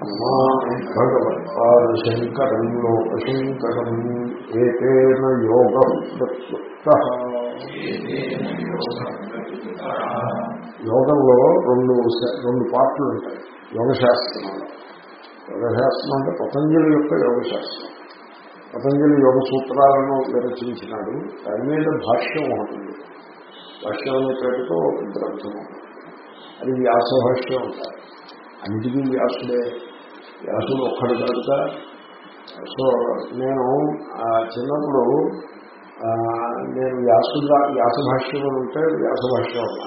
నమామి భగవత్పాదశంకరం లోకశంకరం ఏతేన యోగ ప్రత్యుక్త. యోగంలో రెండు రెండు పార్ట్లు ఉంటాయి. యోగశాస్త్రంలో యోగశాస్త్రం అంటే పతంజలి యొక్క యోగశాస్త్రం. పతంజలి యోగ సూత్రాలను విరచించినాడు. దాని మీద భాష్యం ఒకటి భాష్యం అనే పేరుతో ఒక గ్రంథం అది వ్యాస భాష్యం ఉంటారు అన్నిటికీ వ్యాసుడే. వ్యాసుడు ఒక్కడు కనుక. సో నేను చిన్నప్పుడు నేను వ్యాసుడు వ్యాస భాష్యం అని ఉంటే వ్యాస భాష్యం అన్నా.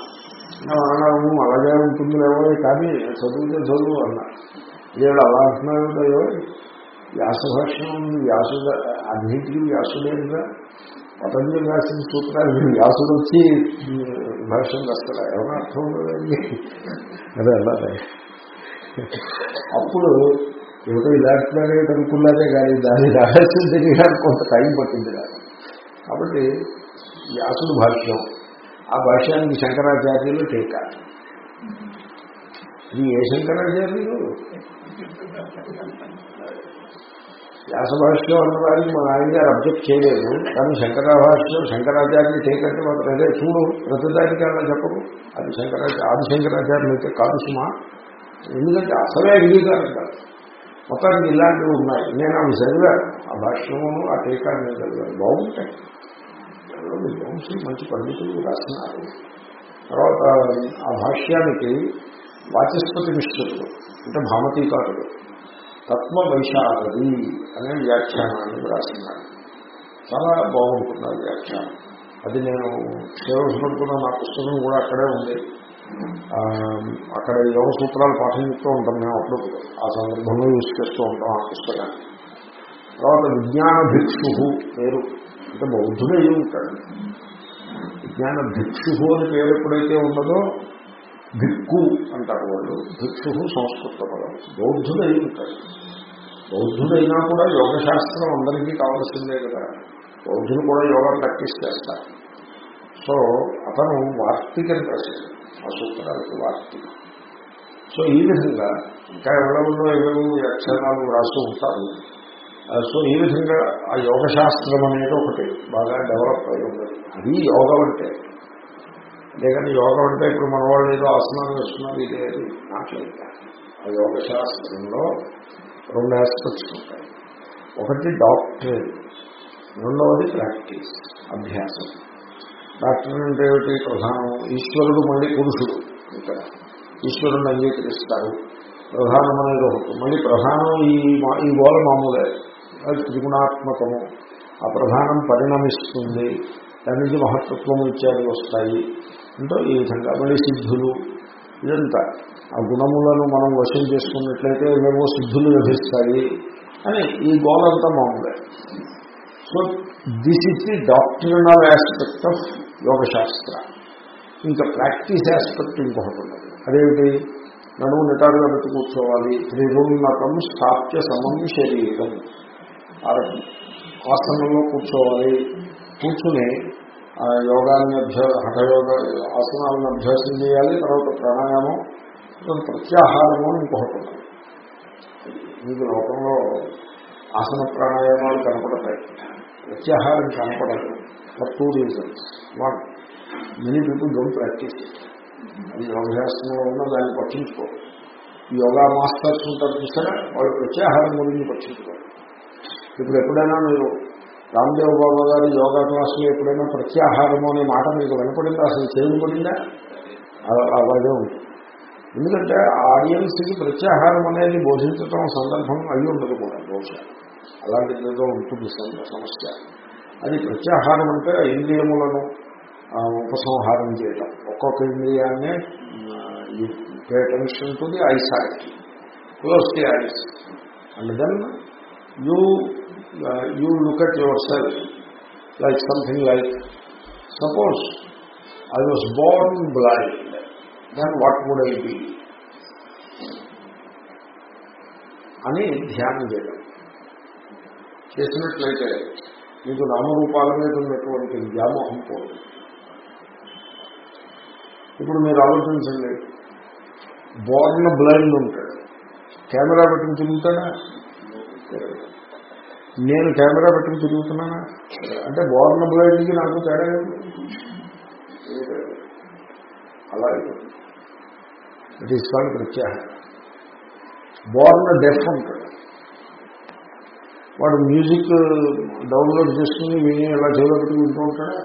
అన్నాను అలాగే ఉంటుందిలేవో కానీ చదివితే చదువు అన్నా. లేదు అలా అంటున్నాయో వ్యాస భాష్యం ఉంది వ్యాసుడు అన్నింటికి వ్యాసుడేగా పతంజలి రాసిన సూత్రాలు వ్యాసుడు వచ్చి భాష్యం రాస్తారా ఏమైనా అర్థం ఉండదండి అదే అలాగే. అప్పుడు ఏదో ఇలాంటిలాగే అనుకున్నారే కానీ దాన్ని రహస్యం తెలియడానికి కొంత టైం పట్టింది నాకు. కాబట్టి వ్యాసుడు భాష్యం. ఆ భాష్యానికి శంకరాచార్యులు టీకా. ఇది ఏ శంకరాచార్యులు? వ్యాస భాష్యం అన్నదానికి మా ఆయన గారు అబ్జెక్ట్ చేయలేదు. కానీ శంకర భాష్యం శంకరాచార్యులు టీకంటే మాత్రం అదే చూడు ప్రతిదానికి అలా చెప్పరు అది శంకరాచార్య ఆది శంకరాచార్యులు అయితే కాదు సుమా. ఎందుకంటే అసలే అంగీకారం కాదు. మొత్తానికి ఇలాంటివి ఉన్నాయి. నేను అవి చదివాను. ఆ భాష్యమును ఆ టీకాన్ని నేను చదివాను. బాగుంటాయి. ఎవరో విద్వాంసులు మంచి పండితులు రాస్తున్నారు తర్వాత ఆ భాష్యానికి వాచస్పతి మిశ్రులు అంటే భామతీకారుడు తత్వ వైశారది అనే వ్యాఖ్యానాన్ని రాస్తున్నారు చాలా బాగుంటుంది ఆ వ్యాఖ్యానం. అది నేను సేవసుకుంటున్న నా పుస్తకం కూడా అక్కడే ఉంది. అక్కడ యోగ సూత్రాలు పాఠం చెప్తూ ఉంటాం మేము అప్పుడు. ఆ సందర్భంలో యూజ్ చేస్తూ ఉంటాం ఆ పుస్తకాన్ని. తర్వాత విజ్ఞాన భిక్షు పేరు. అంటే బౌద్ధుడే ఉంటాడు విజ్ఞాన భిక్షు అని పేరు ఎప్పుడైతే ఉన్నదో భిక్కు అంటారు వాళ్ళు. భిక్షు సంస్కృత పదం. బౌద్ధుడై ఉంటాడు బౌద్ధుడైనా కూడా యోగశాస్త్రం అందరికీ కావాల్సిందే కదా. బౌద్ధులు కూడా యోగా ప్రాక్టీస్ చేస్తారు సో అతను వార్తికని ప్రసిద్ధి. ఆ సూత్రాలకు వార్తిక. సో ఈ విధంగా ఇంకా ఎవరెవరో ఏవేవో అక్షరాలు రాస్తూ ఉంటారు. సో ఈ విధంగా ఆ యోగశాస్త్రం అనేది ఒకటి బాగా డెవలప్ అయి ఉన్నది అది యోగం అంటే. లేకపోతే యోగం అంటే ఇప్పుడు మన వాళ్ళు ఏదో ఆసనాలు వేస్తున్నారు ఇది లేదు నాట్లేదు ఆ యోగ శాస్త్రంలో రెండు ఆస్పెక్ట్స్ ఉంటాయి. ఒకటి డాక్టరేట్ రెండవది ప్రాక్టీస్ అభ్యాసం. డాక్టర్ అంటే ఏమిటి? ప్రధానం. ఈశ్వరుడు మళ్ళీ పురుషుడు. ఇక్కడ ఈశ్వరుని అంగీకరిస్తారు ప్రధానం అనేది ఒకటి. మళ్ళీ ప్రధానం ఈ మా- ఈ గోల మామూలే. అది త్రిగుణాత్మకము. ఆ ప్రధానం పరిణమిస్తుంది. దాని నుంచి మహత్తత్వం ఇత్యాది వస్తాయి. అంటే ఈ విధంగా మళ్ళీ సిద్ధులు ఇదంతా. ఆ గుణములను మనం వశం చేసుకున్నట్లయితే ఏమేమో సిద్ధులు లభిస్తాయి అని ఈ గోలంతా మామూలే so this is the doctrinal aspect of యోగశాస్త్ర ఇంకా ప్రాక్టీస్ ఆస్పెక్ట్ ఇంకొకటి ఉన్నది. అదేమిటి? నడుము నిటారుగా పెట్టి కూర్చోవాలి. త్రిగుణతం స్థాప్య సమం శరీరం. ఆసనంలో కూర్చోవాలి. కూర్చుని యోగాన్ని అభ్య హఠయోగ ఆసనాలను అభ్యాసం చేయాలి తర్వాత ప్రాణాయామం ప్రత్యాహారము అని ఇంకొకటి మీకు లోకంలో ఆసన ప్రాణాయామాలు కనపడతాయి. ప్రత్యాహారం కనపడదు. For two reasons one many people don't practice అది యోగశాస్త్రంలో ఉన్న దాన్ని పట్టించుకోరు. యోగా మాస్టర్స్ ఉంటారు చూసారా? వాళ్ళు ప్రత్యాహారం గురించి పట్టించుకోరు. ఇప్పుడు ఎప్పుడైనా మీరు రామ్దేవ్ బాబా గారి యోగా క్లాసులో ఎప్పుడైనా ప్రత్యాహారము అనే మాట మీకు వినపడిందా? అసలు చేయబడిందా అలా- అలాగే ఉంటుంది ఎందుకంటే ఆడియన్స్కి ప్రత్యాహారం అనేది బోధించడం సందర్భం అయి ఉండదు కూడా బహుశా. అలాంటి ఏదో ఉంటుంది సమస్య. అది ప్రత్యాహారం అంటే ఇంద్రియములను ఉపసంహారం చేయటం. ఒక్కొక్క ఇంద్రియాన్ని pay attention to the eye sight close the eyes and then you you look at yourself like something like suppose I was born blind then what would I అని ధ్యానం చేయడం. చేసినట్లయితే మీకు నామరూపాల మీద ఉన్నటువంటి వ్యామోహం పోదు. ఇప్పుడు మీరు ఆలోచించండి. బోర్న్ బ్లైండ్ ఉంటాడు. కెమెరా పెట్టుకుని తిరుగుతాడా? నేను కెమెరా పెట్టుకుని తిరుగుతున్నానా? అంటే బోర్న బ్లైండ్కి నాకు తేడా ఏంటి? అలా ఇట్ ఈస్ కాల్డ్ ప్రత్యాహ బోర్న డెఫ్ ఉంటాడు వాడు మ్యూజిక్ డౌన్లోడ్ uh, చేసుకుని విని ఇలా చెవిలో పెట్టుకుని వింటూ ఉంటాడా?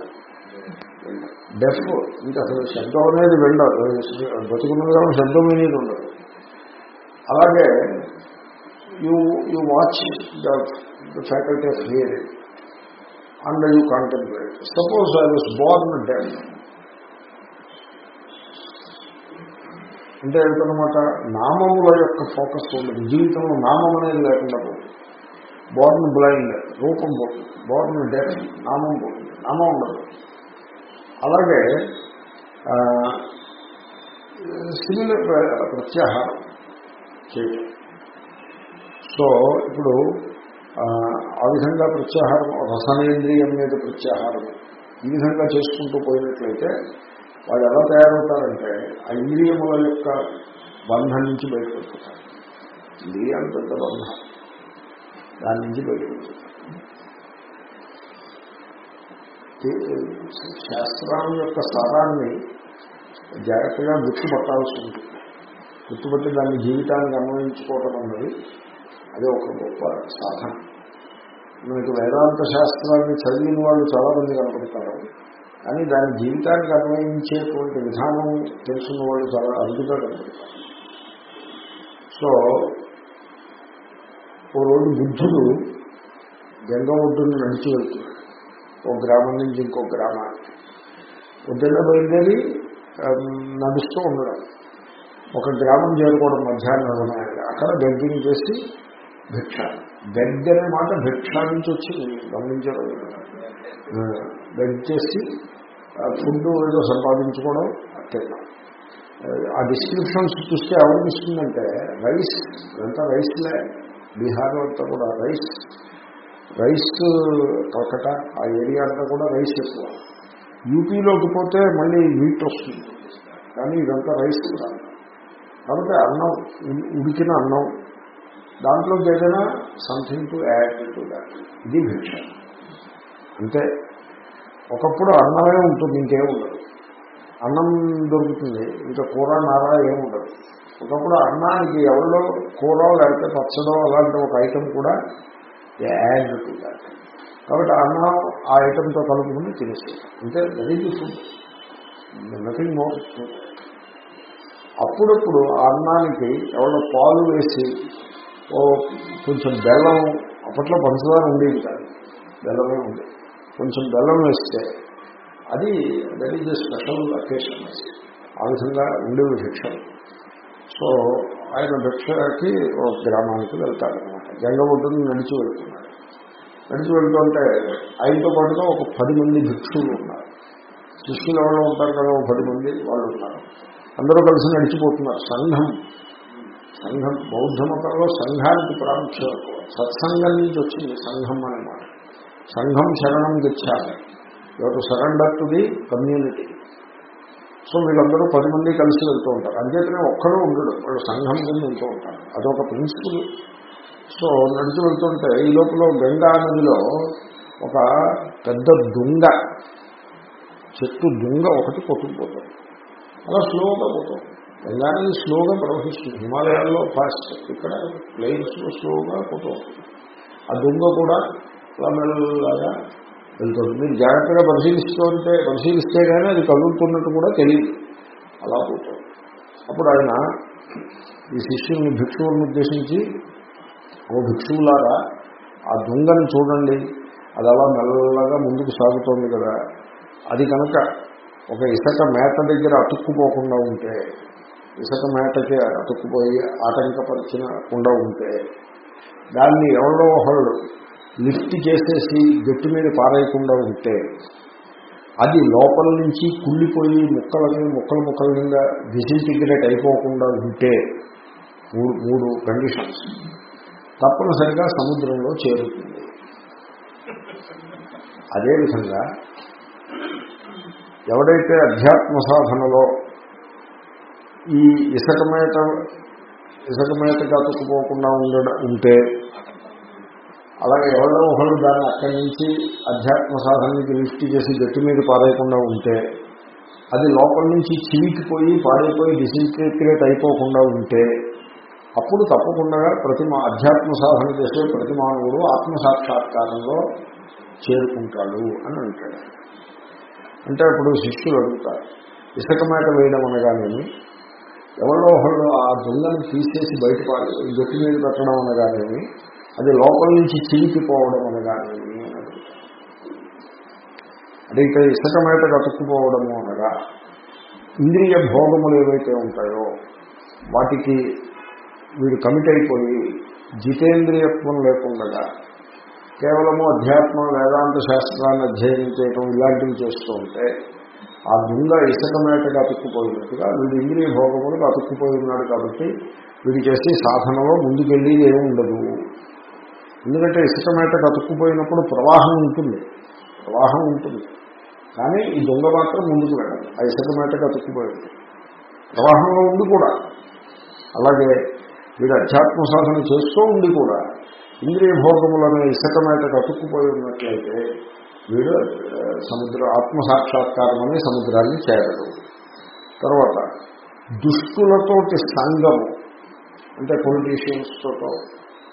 డెఫ్ ఇంకా అసలు శబ్దం అనేది వెళ్ళదు బతుకున్నది కాబట్టి శబ్దం వినేది ఉండదు. అలాగే you you watch the the faculty of hearing, and you contemplate. Suppose I was born deaf. అంటే ఏంటనమాట నామముల యొక్క ఫోకస్ ఉండదు. జీవితంలో నామం అనేది లేకుండా పోతుంది. బోర్న్ బ్లైండ్ రూపం పోతుంది. బోర్న్ డెఫ్ నామం పోతుంది. నామం ఉండదు. అలాగే సిమిలర్ ప్రత్యాహారం చేయటం. సో ఇప్పుడు ఆ, విధంగా ప్రత్యాహారం రసనేంద్రియం మీద ప్రత్యాహారం ఈ విధంగా చేసుకుంటూ పోయినట్లయితే వాళ్ళు ఎలా తయారవుతారంటే ఆ ఇంద్రియముల యొక్క బంధం నుంచి బయటపడుతుంటారు ఇంద్రియాలు పెద్ద బంధం. దాని నుంచి బయటపడుతుంది శాస్త్రం యొక్క సారాన్ని జాగ్రత్తగా గుర్తుపట్టాల్సి ఉంటుంది. గుర్తుపట్టి దాన్ని జీవితానికి అన్వయించుకోవటం అన్నది అది ఒక గొప్ప సాధన. మనకి వేదాంత శాస్త్రాన్ని చదివిన వాళ్ళు చాలా మంది కనపడతారు. కానీ దాని జీవితానికి అన్వయించేటువంటి విధానం తెలుసున్న వాళ్ళు చాలా అరుదుగా కనపడతారు. సో ఓ రోజు బుద్ధుడు గంగ ఒడ్డును నడిచి వెళ్తున్నాడు. ఒక గ్రామం నుంచి ఇంకో గ్రామానికి పొద్దున్న బయలుదేరి నడుస్తూ ఉండడం ఒక గ్రామం చేరుకోవడం మధ్యాహ్నం అక్కడ బెగ్గింగ్ చేసి భిక్ష. బెగ్ అనే మాట భిక్ష నుంచి వచ్చి గమనించడం. బెగ్ చేసి ఫుడ్ ఏదో సంపాదించుకోవడం తిన్నాం ఆ డిస్క్రిప్షన్స్ చూస్తే ఏమనిపిస్తుందంటే రైస్ ఇదంతా రైస్లే. బీహార్ అంతా కూడా రైస్. రైస్ తొక్కట ఆ ఏరియా అంతా కూడా రైస్ ఎక్కువ. యూపీలోకి పోతే మళ్ళీ వీట్ వస్తుంది. కానీ ఇదంతా రైస్ కూడా. కాబట్టి అన్నం ఉడికిన అన్నం. దాంట్లో ఏదైనా something to add to that ఇది భిక్ష. అంటే ఒకప్పుడు అన్నమే ఉంటుంది ఇంకేం ఉండదు. అన్నం దొరుకుతుంది ఇంకా కూర నార ఏముండదు ఒకప్పుడు అన్నానికి ఎవరిలో కూర లేకపోతే పచ్చడో అలాంటి ఒక ఐటెం కూడా యాడ్ టు దాట్ కాబట్టి అన్నం ఆ ఐటెంతో కలుపుకుని తినేసి అంటే వెరీ ఫుడ్ నథింగ్ మోర్ అప్పుడప్పుడు ఆ అన్నానికి ఎవరో పాలు వేసి ఓ కొంచెం బెల్లం అప్పట్లో పంచదార ఉండేది కాదు. బెల్లమే ఉంది కొంచెం బెల్లం వేస్తే అది దట్ ఈజ్ స్పెషల్ అకేషన్ ఆ విధంగా ఉండేవి భిక్షలు సో ఆయన భిక్షకి ఒక గ్రామానికి వెళ్తాడనమాట గంగ ఒడ్డును నడిచి వెళ్తున్నాడు. నడిచి వెళ్తుంటే ఆయనతో పాటుగా ఒక పది మంది భిక్షువులు ఉన్నారు. శిష్యులు ఎవరో ఉంటారు కదా ఒక పది మంది వాళ్ళు ఉన్నారు. అందరూ కలిసి నడిచిపోతున్నారు. సంఘం సంఘం బౌద్ధ మతంలో సంఘానికి ప్రాముఖ్యం. సత్సంగం నుంచి వచ్చింది సంఘం అనమాట సంఘం శరణం తెచ్చాలి ఎవరు surrender to the community. So వీళ్ళందరూ పది మంది కలిసి వెళ్తూ ఉంటారు. అంచేతనే ఒక్కడూ ఉండడు వాళ్ళు సంఘం కింద వెళ్తూ ఉంటారు. అదొక ప్రిన్సిపల్ సో నడిచి వెళ్తుంటే ఈ లోపల గంగా నదిలో ఒక పెద్ద దుంగ చెట్టు దుంగ ఒకటి కొట్టుకుపోతుంది. అలా స్లోగా పోతుంది. గంగా స్లోగా ప్రవహిస్తుంది. హిమాలయాల్లో ఫాస్ట్. ఇక్కడ ప్లెయిన్స్లో స్లోగా పోతుంది ఆ దుంగ కూడా అలా మెల్లగా వెళ్తుంది. మీరు జాగ్రత్తగా పరిశీలిస్తూ ఉంటే పరిశీలిస్తే కానీ అది కదులుతున్నట్టు కూడా తెలియదు. అలా పోతుంది అప్పుడు ఆయన ఈ శిష్యుల్ని భిక్షువులను ఉద్దేశించి ఓ భిక్షువులారా ఆ దొంగని చూడండి. అది అలా మెల్లగా ముందుకు సాగుతోంది కదా. అది కనుక ఒక ఇసక మేత దగ్గర అతుక్కుపోకుండా ఉంటే ఇసుక మేటకి అతుక్కుపోయి ఆటంకపరచకుండా ఉంటే దాన్ని ఎవరో ఒకళ్ళు లిఫ్ట్ చేసేసి గట్టి మీద పారేయకుండా ఉంటే అది లోపల నుంచి కుళ్ళిపోయి ముక్కలని ముక్కలు ముక్కల మీద డిసింటిగ్రేట్ అయిపోకుండా ఉంటే మూడు మూడు కండిషన్స్. తప్పనిసరిగా సముద్రంలో చేరుతుంది. అదేవిధంగా ఎవడైతే అధ్యాత్మ సాధనలో ఈ ఇసుక మేత ఇసుక మేతగా అతుక్కుపోకుండా ఉండడం ఉంటే అలాగే ఎవరో ఒకరు దాన్ని అక్కడి నుంచి అధ్యాత్మ సాధనకి లిఫ్ట్ చేసి గట్టి మీద పారేయకుండా ఉంటే అది లోపల నుంచి చిలికిపోయి పాడైపోయి డిసింటిగ్రేట్ అయిపోకుండా ఉంటే అప్పుడు తప్పకుండా ప్రతి అధ్యాత్మ సాధన చేసే ప్రతి మానవుడు ఆత్మసాక్షాత్కారంలో చేరుకుంటాడు అని అంటాడు. అంటే ఇప్పుడు శిష్యులు అడుగుతారు ఇసుక మేట వేయడం అనగానేమి? ఎవరో ఒకళ్ళు ఆ దొంగను తీసేసి బయట జుట్టు మీద పెట్టడం అనగానేమి అది లోపల నుంచి చిలికిపోవడం అనగానేమి అని. ఇక్కడ అడిగితే ఇసుక మేట కతుక్కుపోవడము అనగా ఇంద్రియ భోగములు ఏవైతే ఉంటాయో వాటికి వీడు కమిట్ అయిపోయి జితేంద్రియత్వం లేకుండా కేవలము అధ్యాత్మ వేదాంత శాస్త్రాన్ని అధ్యయనం చేయటం ఇలాంటివి చేస్తూ ఉంటే ఆ దుంగ ఇసుక మేటగా అతుక్కుపోయినట్టుగా వీడు ఇంద్రియ భోగములకు అతుక్కుపోయి ఉన్నాడు కాబట్టి వీడు చేసే సాధనలో ముందుకెళ్ళి ఏమి ఉండదు. ఎందుకంటే ఇసుక మేటకు అతుక్కుపోయినప్పుడు ప్రవాహం ఉంటుంది. ప్రవాహం ఉంటుంది. కానీ ఈ దొంగ మాత్రం ముందుకు వెళ్ళాలి. ఆ ఇసుక మేటకు అతుక్కుపోయింది ప్రవాహంలో ఉండి కూడా. అలాగే వీడు అధ్యాత్మ సాధన చేస్తూ ఉండి కూడా ఇంద్రియ భోగములనే ఇసుక మేటకు అతుక్కుపోయి ఉన్నట్లయితే వీడు సముద్ర ఆత్మసాక్షాత్కారం సముద్రాన్ని చేరడు. తర్వాత దుష్టులతోటి సంఘము అంటే పొలిటీషియన్స్తోటో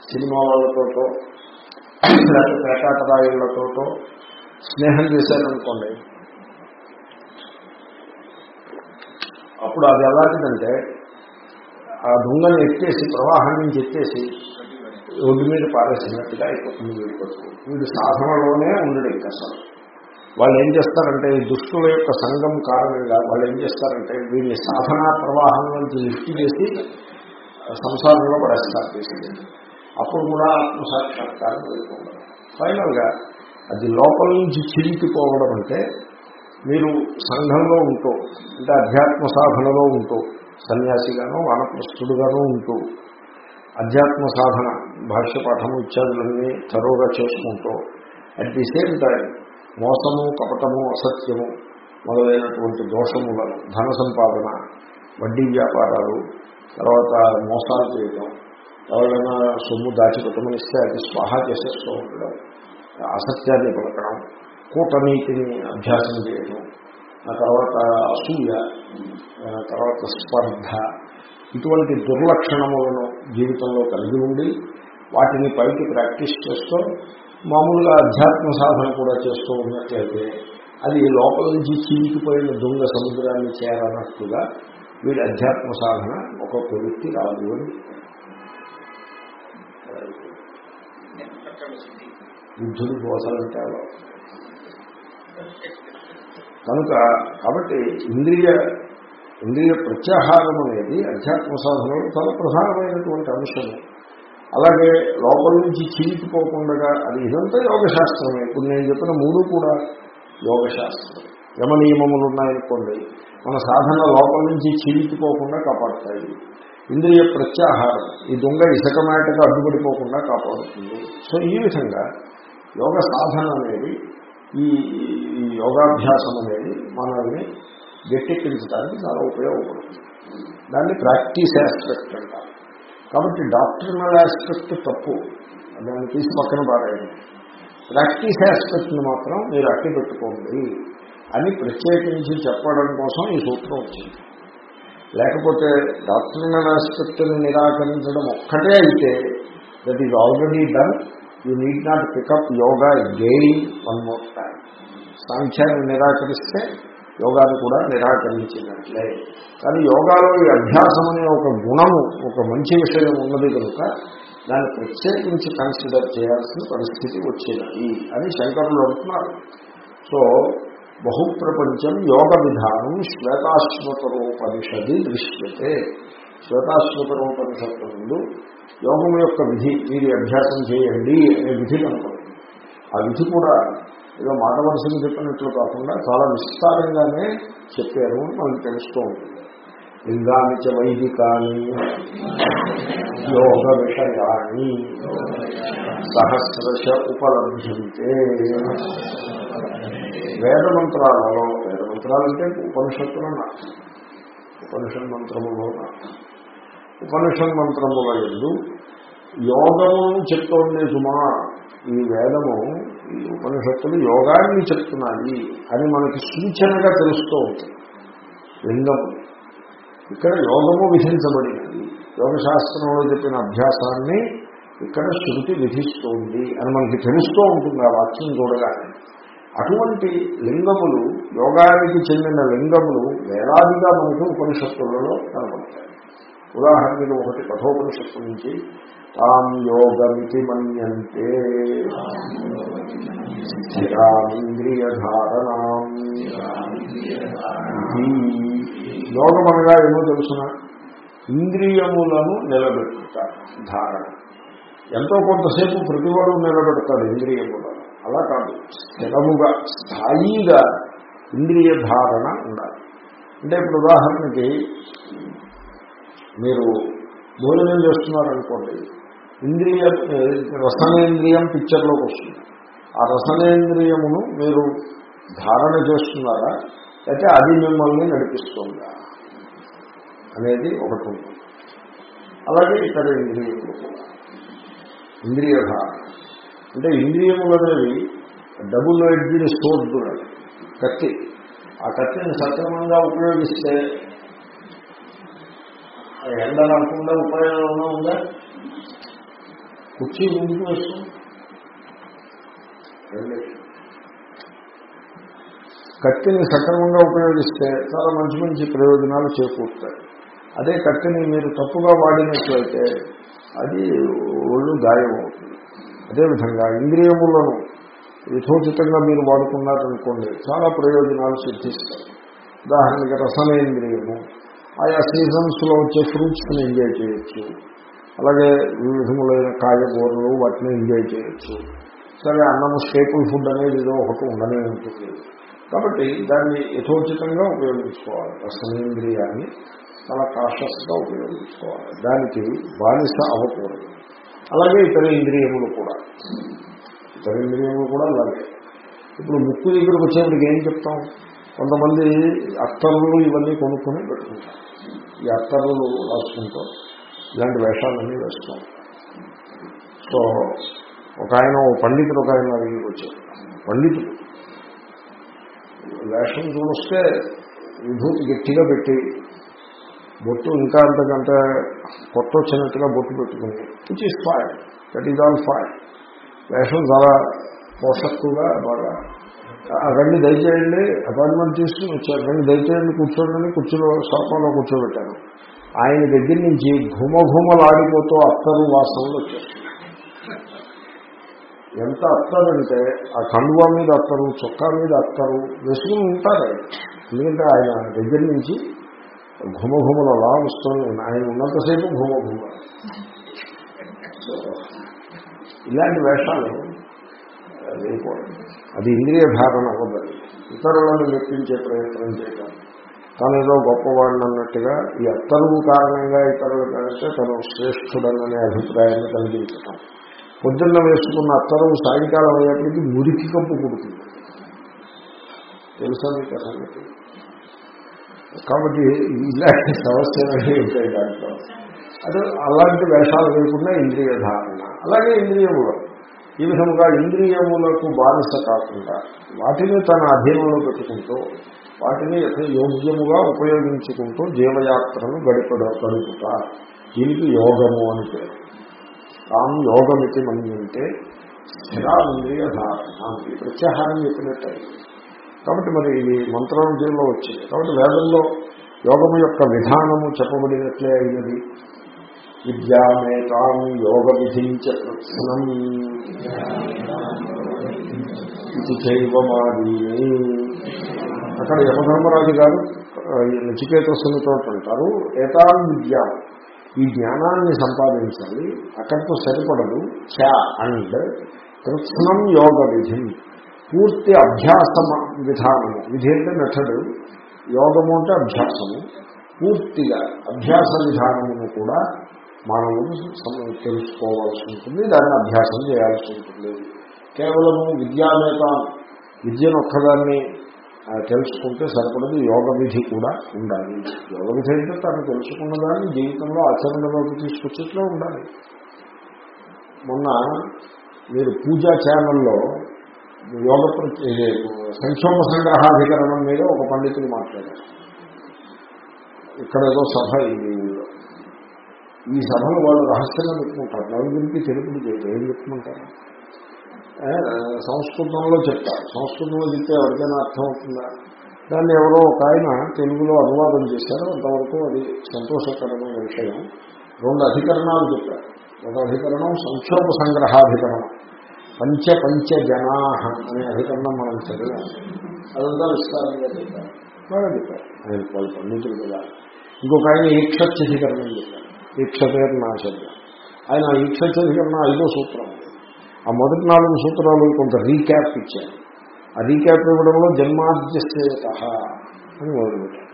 సినిమా వాళ్ళతోటో లేకపోతే పేకాటరాయులతోటో స్నేహం చేశారనుకోండి అప్పుడు అది ఎలాంటిదంటే ఆ దొంగను ఎత్తేసి ప్రవాహం నుంచి ఎత్తేసి రోడ్డు మీద పారేసినట్టుగా అయిపోతుంది వీడి బతుకు వీడు సాధనలోనే ఉండడు ఇంకా అసలు. వాళ్ళు ఏం చేస్తారంటే దుష్టుల యొక్క సంఘం కారణంగా వాళ్ళు ఏం చేస్తారంటే వీడిని సాధనా ప్రవాహం నుంచి లిఫ్ట్ చేసి సంసారంలో పడేస్తారు తీసుకెళ్ళి అప్పుడు కూడా ఆత్మసాక్షాత్కారం వెళ్ళిపోవడం ఫైనల్గా అది లోపల నుంచి చిరికిపోవడం అంటే మీరు సంఘంలో ఉంటూ అంటే అధ్యాత్మ సాధనలో ఉంటూ సన్యాసిగానో వానప్రస్థుడుగానో ఉంటూ అధ్యాత్మ సాధన భాష్య పాఠము ఇత్యాదులన్నీ తరువుగా చేసుకుంటూ అట్ ది సేమ్ టైం మోసము కపటము అసత్యము మొదలైనటువంటి దోషములను ధన సంపాదన వడ్డీ వ్యాపారాలు తర్వాత మోసాలు చేయటం ఎవరైనా సొమ్ము దాచిపెట్టమని ఇస్తే అది స్వాహా చేసేస్తూ ఉండడం అసత్యాన్ని పలకడం కూటనీతిని అభ్యాసం చేయడం ఆ తర్వాత అసూయ తర్వాత స్పర్ధ ఇటువంటి దుర్లక్షణములను జీవితంలో కలిగి ఉండి వాటిని పైకి ప్రాక్టీస్ చేస్తూ మామూలుగా అధ్యాత్మ సాధన కూడా చేస్తూ ఉన్నట్లయితే అది లోపల నుంచి చీలికిపోయిన దొంగ సముద్రాన్ని చేరనట్టుగా వీడి అధ్యాత్మ సాధన ఒక కొలిక్కి రాదు అని. బుద్ధుడు పోసాలంటే అలా కనుక కాబట్టి ఇంద్రియ ఇంద్రియ ప్రత్యాహారం అనేది అధ్యాత్మ సాధనలో చాలా ప్రధానమైనటువంటి అంశము. అలాగే లోపల నుంచి చీలికిపోకుండా అది ఇదంతా యోగశాస్త్రమే. ఇప్పుడు నేను చెప్పిన మూడు కూడా యోగశాస్త్రం యమ నియమములు ఉన్నాయనుకోండి మన సాధన లోపల నుంచి చీలికిపోకుండా కాపాడుతాయి. ఇంద్రియ ప్రత్యాహారం ఈ దొంగ ఇసుక మేటకు అడ్డుపడిపోకుండా కాపాడుతుంది. సో ఈ విధంగా యోగ సాధన అనేది ఈ యోగాభ్యాసం అనేది మనల్ని గట్టెక్కించడానికి చాలా ఉపయోగపడుతుంది. దాన్ని ప్రాక్టీస్ ఆస్పెక్ట్ అంటారు. కాబట్టి డాక్టర్నల్ ఆస్పెక్ట్ తప్పు. దాన్ని తీసి పక్కన పారాయండి. ప్రాక్టీస్ ఆస్పెక్ట్ని మాత్రం మీరు అట్టి పెట్టుకోండి అని ప్రత్యేకించి చెప్పడం కోసం ఈ సూత్రం వచ్చింది. లేకపోతే డాక్టర్నల్ ఆస్పెక్ట్ని నిరాకరించడం ఒక్కటే అయితే that is already done you need not pick up yoga again one more time సాంఖ్యాన్ని నిరాకరిస్తే యోగాన్ని కూడా నిరాకరించినట్లే కానీ యోగాలో ఈ అభ్యాసం అనే ఒక గుణము ఒక మంచి విషయం ఉన్నది కనుక దాన్ని ప్రత్యేకించి కన్సిడర్ చేయాల్సిన పరిస్థితి వచ్చినది అని శంకరులు అంటున్నారు. సో బహుప్రపంచం యోగ విధానం శ్వేతాశ్వతరోపనిషది దృశ్యతే. శ్వేతాశ్వతరోపనిషత్తు ముందు యోగం యొక్క విధి మీరు అభ్యాసం చేయండి అనే విధి కనపడుతుంది. ఆ విధి కూడా ఏదో మాట వరుసలు చెప్పినట్లు కాకుండా చాలా విస్తారంగానే చెప్పారు అని మనకు తెలుస్తూ ఉంటుంది. లింగాని వైదికాని యోగ విషయాన్ని సహస్రశ ఉపలభ్యంతే. వేదమంత్రాలలో వేదమంత్రాలంటే ఉపనిషత్తులు ఉపనిషత్ మంత్రములో ఉపనిషత్ మంత్రముల ఎందు యోగము చెప్తోంది సుమా ఈ వేదము ఈ ఉపనిషత్తులు యోగాన్ని చెప్తున్నాయి అని మనకి సూచనగా తెలుస్తూ ఉంటుంది లింగము. ఇక్కడ యోగము విధించబడినది. యోగశాస్త్రంలో చెప్పిన అభ్యాసాన్ని ఇక్కడ శృతి విధిస్తోంది అని మనకి తెలుస్తూ ఉంటుంది ఆ వాక్యం చూడగానే. అటువంటి లింగములు యోగానికి చెందిన లింగములు వేలాదిగా మనకు ఉపనిషత్తులలో కనబడతాయి. ఉదాహరణకు ఒకటి కఠోపనిషత్తు నుంచి తాం యోగమితి మన్యంతే. స్థిరాంద్రియధారణం యోగం అనగా ఏమో తెలుసిన? ఇంద్రియములను నిలబెట్టుట ధారణ. ఎంతో కొంతసేపు ప్రతివాడు నిలబెడతాడు ఇంద్రియములను. అలా కాదు స్థిరముగా స్థాయిగా ఇంద్రియ ధారణ ఉండాలి. అంటే ఇప్పుడు ఉదాహరణకి మీరు భోజనం చేస్తున్నారనుకోండి ఇంద్రియ రసనేంద్రియం పిక్చర్లోకి వస్తుంది. ఆ రసనేంద్రియమును మీరు ధారణ చేస్తున్నారా? అయితే అది మిమ్మల్ని నడిపిస్తుందా? అనేది ఒకటి ఉంటుంది అలాగే ఇతర ఇంద్రియములు ఇంద్రియ ధారణ. అంటే ఇంద్రియములు అనేవి డబుల్ ఎడ్జిడ్ స్టోర్డ్ కత్తి. ఆ కత్తిని సక్రమంగా ఉపయోగిస్తే ఎండ రాకుండా ఉపయోగంలో ఉందా? కుర్చీ ముందుకు కత్తిని సక్రమంగా ఉపయోగిస్తే చాలా మంచి మంచి ప్రయోజనాలు చేకూరుతాయి. అదే కత్తిని మీరు తప్పుగా వాడినట్లయితే అది ఒళ్ళు గాయం అవుతుంది. అదేవిధంగా ఇంద్రియములను యథోచితంగా మీరు వాడుకున్నారనుకోండి చాలా ప్రయోజనాలు సిద్ధిస్తాయి. ఉదాహరణకి రసనేంద్రియము ఆయా సీజన్స్లో వచ్చే ఫ్రూట్స్ని ఎంజాయ్ చేయొచ్చు. అలాగే వివిధములైన కాయగూరలు వాటిని ఎంజాయ్ చేయొచ్చు. సరే అన్నము స్టేపుల్ ఫుడ్ అనేది ఏదో ఒకటి ఉండనే ఉంటుంది. కాబట్టి దాన్ని యథోచితంగా ఉపయోగించుకోవాలి. రసనేంద్రియాన్ని చాలా కాషస్గా ఉపయోగించుకోవాలి. దానికి బానిస అవ్వకూడదు అలాగే ఇతర ఇంద్రియములు కూడా. ఇతర ఇంద్రియములు కూడా అలాగే. ఇప్పుడు ముక్కు దగ్గరకు వచ్చేప్పటికి ఏం చెప్తాం? కొంతమంది అత్తరులు ఇవన్నీ కొనుక్కొని పెట్టుకుంటారు. ఈ అత్తరులు రాసుకుంటారు. ఇలాంటి వేషాలన్నీ వేస్తాం. సో ఒక ఆయన ఓ పండితుడు ఒక ఆయన అడిగి వచ్చారు. పండితుడు వేషం చూస్తే విభూతి గట్టిగా పెట్టి బొట్టు ఇంకా అంతకంటే కొత్త వచ్చినట్టుగా బొట్టు పెట్టుకుంది which is fine that is all fine వేషం చాలా పోషక్కుగా బాగా రండి దయచేయండి అపాయింట్మెంట్ తీసుకుని వచ్చారు. రండి దయచేయండి కూర్చోండి కూర్చోలో సోఫాలో కూర్చోబెట్టాను ఆయన దగ్గర నుంచి ఘుమఘుమలాడిపోతూ అత్తరు వాసనలు వచ్చేస్తాయి ఎంత అత్తరంటే ఆ కండువా మీద అత్తరు చొక్కా మీద అత్తరు వేసుకుని ఉంటారు ఎందుకంటే ఆయన దగ్గర నుంచి ఘుమఘుమలు అలా వస్తుంది ఆయన ఉన్నంతసేపు ఘుమఘుమ. ఇలాంటి వేషాలు వేయకూడదు అది ఇంద్రియ ధారణ అవ్వదు. ఇతరులను మెప్పించే ప్రయత్నం చేయడం తను ఏదో గొప్పవాడిని అన్నట్టుగా ఈ అత్తరువు కారణంగా ఇతరులు కలిస్తే తను శ్రేష్ఠుడననే అభిప్రాయాన్ని కలిగించటం. పొద్దున్న వేసుకున్న అత్తరువు సాయంకాలం అయ్యేప్పటికీ మురికి కప్పు పుడుతుంది. తెలుసా మీకు సంగతి కాబట్టి ఇలాంటి సమస్యలు ఉంటాయి దాంట్లో. అది అలాంటి వేషాలు లేకుండా ఇంద్రియ ధారణ. అలాగే ఇంద్రియములు. ఈ విధముగా ఇంద్రియములకు బానిస కాకుండా వాటిని తన అధీనంలో పెట్టుకుంటూ వాటిని యోగ్యముగా ఉపయోగించుకుంటూ జీవయాత్రను గడిపడ గడుపుట దీనికి యోగము అని పేరు. తాము యోగమితి మన్యంటే స్థిరాంద్రియ ధారణ. ఈ ప్రత్యాహారం చెప్పినట్టే. కాబట్టి మరి ఇది మంత్రాంజంలో వచ్చింది. కాబట్టి వేదంలో యోగము యొక్క విధానము చెప్పబడినట్లే అయినది. విద్యామేతాం యోగ విధించనం ఇది చైవమాదీని అక్కడ యమధర్మరాజు గారు నచికేతస్సులతో అంటారు ఏతాం విద్య ఈ జ్ఞానాన్ని సంపాదించాలి అక్కడితో సరిపడదు చ అండ్ కృత్స్నం యోగ విధి పూర్తి అభ్యాస విధానము. విధి అంటే మెథడ్. యోగము అంటే అభ్యాసము. పూర్తిగా అభ్యాస విధానమును కూడా మానవుడు తెలుసుకోవాల్సి ఉంటుంది దాన్ని అభ్యాసం చేయాల్సి ఉంటుంది. కేవలము విద్యానేత విద్యను ఒక్కదాన్ని తెలుసుకుంటే సరిపడదు యోగ విధి కూడా ఉండాలి. యోగ విధి అంటే తను తెలుసుకున్న దాన్ని జీవితంలో ఆచరణలోకి తీసుకొచ్చేట్లో ఉండాలి. మొన్న మీరు పూజా ఛానల్లో యోగ సంక్షోభ సంగ్రహాధికరణం మీద ఒక పండితులు మాట్లాడారు. ఇక్కడ ఏదో సభ ఈ సభను వాళ్ళు రహస్యంగా పెట్టుకుంటారు నలుగురికి తెలుపుడు ఏం చెప్పుకుంటారు సంస్కృతంలో చెప్తారు సంస్కృతంలో చెప్తే ఎవరికైనా అర్థం అవుతుందా? దాన్ని ఎవరో ఒక ఆయన తెలుగులో అనువాదం చేశారు. అంతవరకు అది సంతోషకరమైన విషయం. రెండు అధికరణాలు చెప్పారు. ఒక అధికరణం సంక్షోభ సంగ్రహాధికరణం. పంచ పంచ జనా అనే అధికరణం మనం చదివాం. అదంతా విస్తారంగా చెప్పారు. బాగా చెప్పారు. ఆయన వాళ్ళు పండితులు కదా. ఇంకొక ఆయన ఈక్షత్యధికరణం చెప్పారు. ఈక్షతేర్ నా శబ్దం. ఆయన ఈక్షత్యధికరణ ఐదో సూత్రం. ఆ మొదటి నాలుగు సూత్రాలు కొంత రీక్యాప్ ఇచ్చారు. ఆ రీక్యాప్ ఇవ్వడంలో జన్మాద్యశ్చేత అని మొదలుపెట్టారు.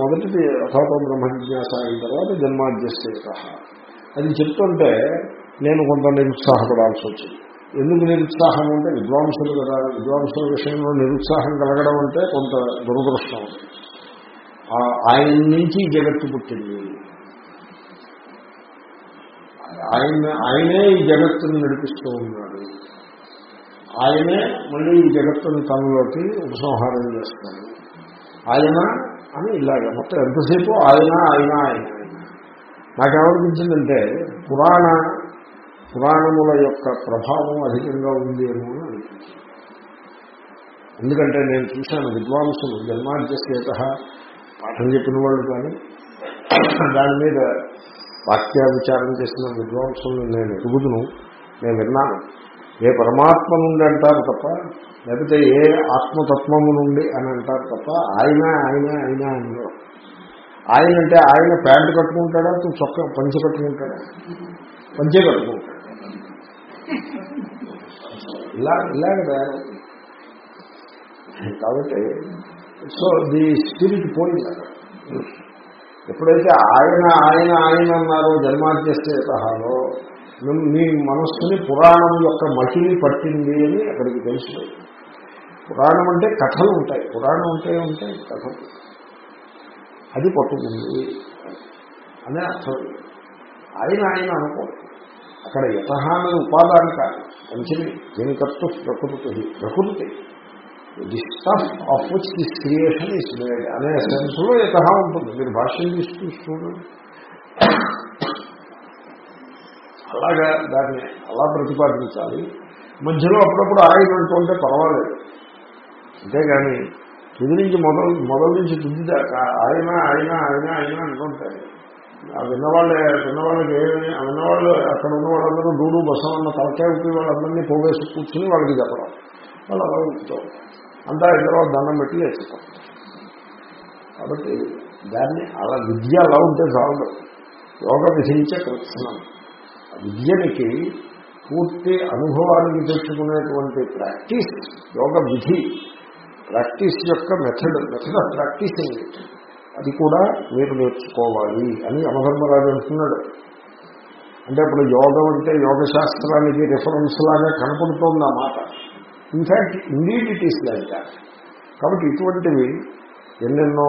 మొదటిది అథాతో బ్రహ్మజిజ్ఞాస అయిన తర్వాత జన్మాద్యశ్చేత అది చెప్తుంటే నేను కొంత నిరుత్సాహపడాల్సి వచ్చింది. ఎందుకు నిరుత్సాహం అంటే విద్వాంసులు కదా విద్వాంసుల విషయంలో నిరుత్సాహం కలగడం అంటే కొంత దురదృష్టం. ఆయన నుంచి జగత్తు పుట్టింది. ఆయన ఆయనే ఈ జగత్తును నడిపిస్తూ ఉన్నాడు. ఆయనే మళ్ళీ ఈ జగత్తుని తనలోకి ఉపసంహారం చేస్తాడు ఆయన అని ఇలాగ మొత్తం ఎంతసేపు ఆయన ఆయన ఆయన. నాకేమనిపించిందంటే పురాణ పురాణముల యొక్క ప్రభావం అధికంగా ఉంది ఏమో అని అనిపించింది. ఎందుకంటే నేను చూశాను విద్వాంసులు జన్మార్జస్యేత పాఠం చెప్పిన వాళ్ళు కానీ దాని మీద వాక్య విచారం చేసిన విద్వాంసులను నేను ఎదుగుదును నేను విన్నాను. ఏ పరమాత్మ నుండి అంటారు తప్ప లేకపోతే ఏ ఆత్మతత్వము నుండి అని అంటారు తప్ప ఆయన ఆయన ఆయన అన్నారు. ఆయన అంటే ఆయన ప్యాంటు కట్టుకుంటాడా తు చొక్క పంచె కట్టుకుంటాడా? పంచె కట్టుకుంటాడు. ఇలా ఇలాగ కాబట్టి సో ది స్పిరిట్ పోయింది ఎప్పుడైతే ఆయన ఆయన ఆయన అన్నారో జన్మాద్యస్థేతహాలో మీ మనస్సుని పురాణం యొక్క మహిళని పట్టింది అని అక్కడికి తెలుసు పురాణం అంటే కథలు ఉంటాయి. పురాణం అంటే ఉంటాయి కథలు. అది పట్టుకుంది అనే అర్థం. ఆయన ఆయన అనుకోండి అక్కడ యథ అన్నది ఉపాదానం కాదు. మంచిది దీనికత్తు ప్రకృతి ప్రకృతి. The stuff of which this creation is made అనే సెన్స్లో యథ ఉంటుంది. మీరు భాష్యం తీసుకుని చూడండి. అలాగా దాన్ని అలా ప్రతిపాదించాలి. మధ్యలో అప్పుడప్పుడు ఆయన అంటుంటే పర్వాలేదు. అంతేగాని తుది నుంచి మొదలు మొదలు నుంచి తుది దాకా ఆయన ఆయన ఆయన ఆయన అనుకుంటారు ఆ విన్నవాళ్ళే విన్నవాళ్ళకి ఏమి ఆ విన్నవాళ్ళు అక్కడ ఉన్న వాళ్ళందరూ డూడు బసం అన్న తలకాయ ఉప్పి వాళ్ళందరినీ పోగేసి కూర్చుని వాళ్ళకి చెప్పడం. వాళ్ళు అలా ఉంచుతూ అంతా ఇద్దరు దండం పెట్టి వేసుకుంటాం కాబట్టి దాన్ని అలా విద్య అలా ఉంటే చాలదు. యోగ విధించే కృత్సనం విద్యనికి పూర్తి అనుభవానికి తెచ్చుకునేటువంటి ప్రాక్టీస్ యోగ విధి ప్రాక్టీస్ యొక్క మెథడ్ మెథడ్ ఆఫ్ ప్రాక్టీసింగ్ అది కూడా మీరు నేర్చుకోవాలి అని అమధర్మరాజు అంటున్నాడు. అంటే ఇప్పుడు యోగం అంటే యోగ శాస్త్రానికి రిఫరెన్స్ లాగా కనపడుతోంది ఆ మాట. In fact indeed it is like that కాబట్టి ఇటువంటివి ఎన్నెన్నో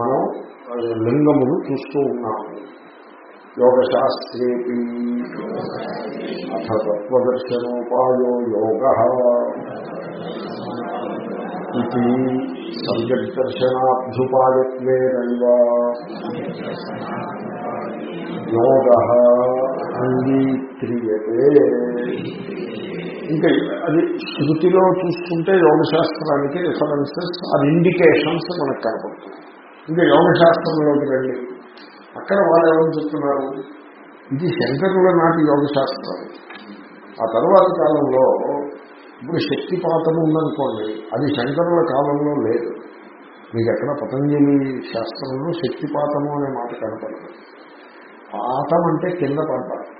మనం లింగములు చూస్తూ ఉన్నాము. యోగశాస్త్రేపి అథ తత్వదర్శనోపాయో యోగ ఇది సబ్జెక్ట్ దర్శనాభ్యుపాయత్వేనైవ యోగ అంగీక్రియతే. ఇంకా అది శృతిలో చూసుకుంటే యోగశాస్త్రానికి రిఫరెన్సెస్ అది ఇండికేషన్స్ మనకు కనపడుతుంది ఇంకా యోగశాస్త్రంలోకి రండి. అక్కడ వాళ్ళు ఏమని చెప్తున్నారు? ఇది శంకరుల నాటి యోగశాస్త్రం. ఆ తర్వాత కాలంలో ఇప్పుడు శక్తిపాతం ఉందనుకోండి అది శంకరుల కాలంలో లేదు. మీకు ఎక్కడ పతంజలి శాస్త్రంలో శక్తిపాతము అనే మాట కనపడదు. పాతం అంటే కింద పడ్డారు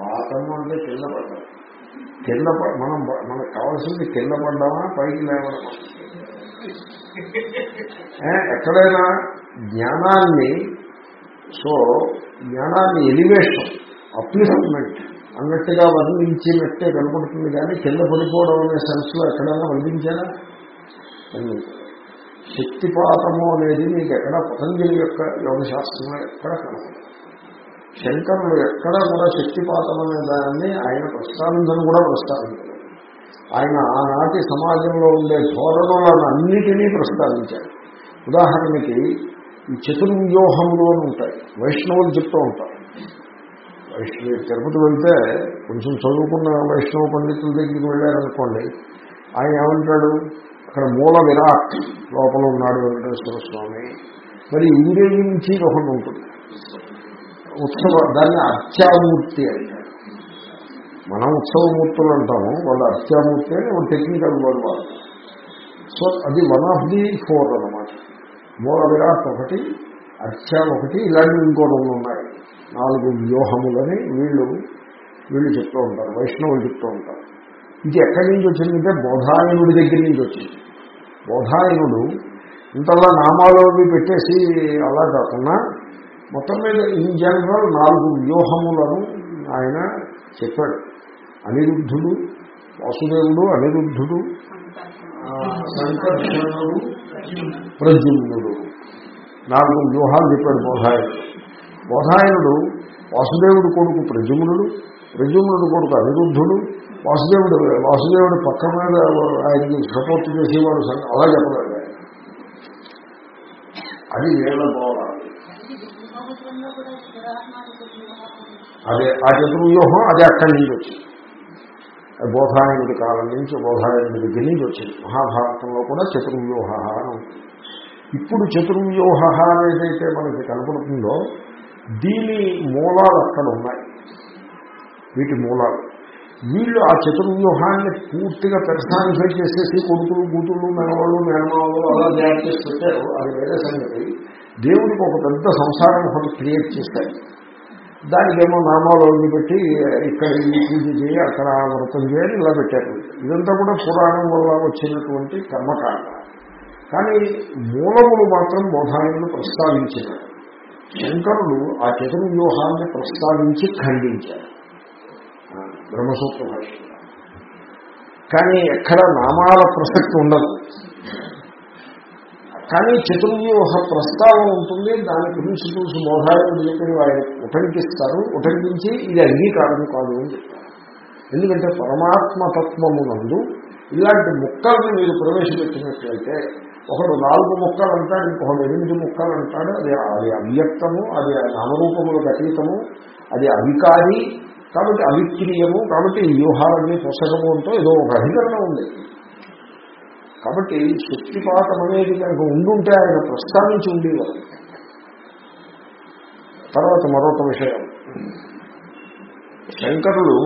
పాతము అంటే కింద పడ్డాం. కింద ప- మనం మనకు కావాల్సింది కింద పడ్డామా పైకి లేవడమా? ఎక్కడైనా జ్ఞానాన్ని సో జ్ఞానాన్ని ఎలివేషన్ అప్లిఫ్ట్మెంట్ అన్నట్టుగా వర్ణించినట్టే కనపడుతుంది కానీ కింద పడిపోవడం అనే సెన్స్లో ఎక్కడైనా వర్ణించారా? శక్తిపాతము అనేది మీకు ఎక్కడ పతంజలి యొక్క యోగశాస్త్రంలో ఎక్కడ కనపడదు. శంకరులు ఎక్కడ కూడా శక్తిపాతం అనే దాన్ని ఆయన ప్రస్తావించని కూడా ప్రస్తావించారు ఆయన ఆనాటి సమాజంలో ఉండే ధోరణులను అన్నిటినీ ప్రస్తావించారు ఉదాహరణకి ఈ చతుర్వ్యూహంలో ఉంటాయి వైష్ణవులు చెప్తూ ఉంటారు. వైష్ణవ తిరుపతి వెళ్తే కొంచెం చదువుకున్న వైష్ణవ పండితుల దగ్గరికి వెళ్ళారనుకోండి ఆయన ఏమంటాడు? అక్కడ మూల విరాట్ లోపల ఉన్నాడు వెంకటేశ్వర స్వామి. మరి ఊరేగించి ఒకటి ఉంటుంది. ఉత్సవ దాన్ని అత్యామూర్తి అంటారు. మనం ఉత్సవమూర్తులు అంటాము వాళ్ళు అత్యామూర్తి అని ఒక టెక్నికల్ వర్డ్ వాళ్ళు. సో అది వన్ ఆఫ్ ది ఫోర్ అనమాట మూల విరాట్ ఒకటి అత్యా ఒకటి ఇలాంటివి ఇంకో రెండు ఉన్నాయి. నాలుగు వ్యూహములని వీళ్ళు వీళ్ళు చెప్తూ ఉంటారు వైష్ణవులు చెప్తూ ఉంటారు. ఇది ఎక్కడి నుంచి వచ్చిందంటే బోధాయనుడి దగ్గర నుంచి వచ్చింది. బోధాయనుడు ఇంతలా నామాలు పెట్టేసి అలా కాకుండా మొత్తం మీద ఇన్ జనరల్ నాలుగు వ్యూహములను ఆయన చెప్పాడు. అనిరుద్ధుడు వాసుదేవుడు అనిరుద్ధుడు సంకర్షణుడు ప్రద్యుమ్నుడు. నాలుగు వ్యూహాలు చెప్పాడు బోధాయనుడు. బోధాయనుడు వాసుదేవుడు కొడుకు ప్రజుమ్నుడు ప్రజుమ్నుడు కొడుకు అనిరుద్ధుడు వాసుదేవుడు వాసుదేవుడు పక్క మీద ఆయనకి సపోర్ట్ చేసేవాడు అలా చెప్పలేదు అది వేల అదే ఆ చతుర్వ్యూహం అదే అక్కడి నుంచి వచ్చింది. బోధాయనుడి కాలం నుంచి బోధాయనుడి దగ్గర నుంచి వచ్చింది. మహాభారతంలో కూడా చతుర్వ్యూహ అని ఇప్పుడు చతుర్వ్యూహ అనేదైతే మనకి కనపడుతుందో దీని మూలాలు అక్కడ ఉన్నాయి. వీటి మూలాలు. వీళ్ళు ఆ చతుర్వ్యూహాన్ని పూర్తిగా పెర్సానిఫై చేసేసి కొడుకులు కూతుళ్ళు మెనవాళ్ళు మేనమావులు అలా తయారు చేసి పెట్టారు అది వేరే సంగతి. దేవుడికి ఒక పెద్ద సంసారం ఒకటి క్రియేట్ చేశారు. దానికేమో నామాలు అవి పెట్టి ఇక్కడ ఈ పూజ చేయి అక్కడ ఆ వ్రతం చేయాలి ఇలా పెట్టారు. ఇదంతా కూడా పురాణం వల్ల వచ్చినటువంటి కర్మకాండ. కానీ మూలములు మాత్రం బోధాయనులు ప్రస్తావించారు. శంకరుడు ఆ చతుర్వ్యూహాన్ని ప్రస్తావించి ఖండించారు. బ్రహ్మసూత్ర భాష కానీ ఎక్కడ నామాల ప్రసక్తి ఉండదు. కానీ చతుర్వ్యూహ ప్రస్తావన ఉంటుంది దాని ప్రిన్సిపల్స్ బోధాయకులు చెప్పి ఆయన ఉటంకిస్తారు ఉటంకించి ఇది అంగీకారం కాదు అని చెప్తారు. ఎందుకంటే పరమాత్మ తత్వమునందు ఇలాంటి ముక్కల్ని మీరు ప్రవేశపెట్టినట్లయితే ఒకడు నాలుగు ముక్కలు అంటాడు ఇంకొకడు ఎనిమిది ముక్కలు అంటాడు అది అది అవ్యక్తము అది నామరూపములకు అతీతము అది అవికారి కాబట్టి అవిక్రీయము కాబట్టి ఈ వ్యూహాలన్నీ పుస్తకము అంటూ ఏదో ఒక అధికరణ ఉంది. కాబట్టి శక్తిపాతం అనేది కనుక ఉండుంటే ఆయన ప్రస్తావించి ఉండేవారు. తర్వాత మరొక విషయం. శంకరులు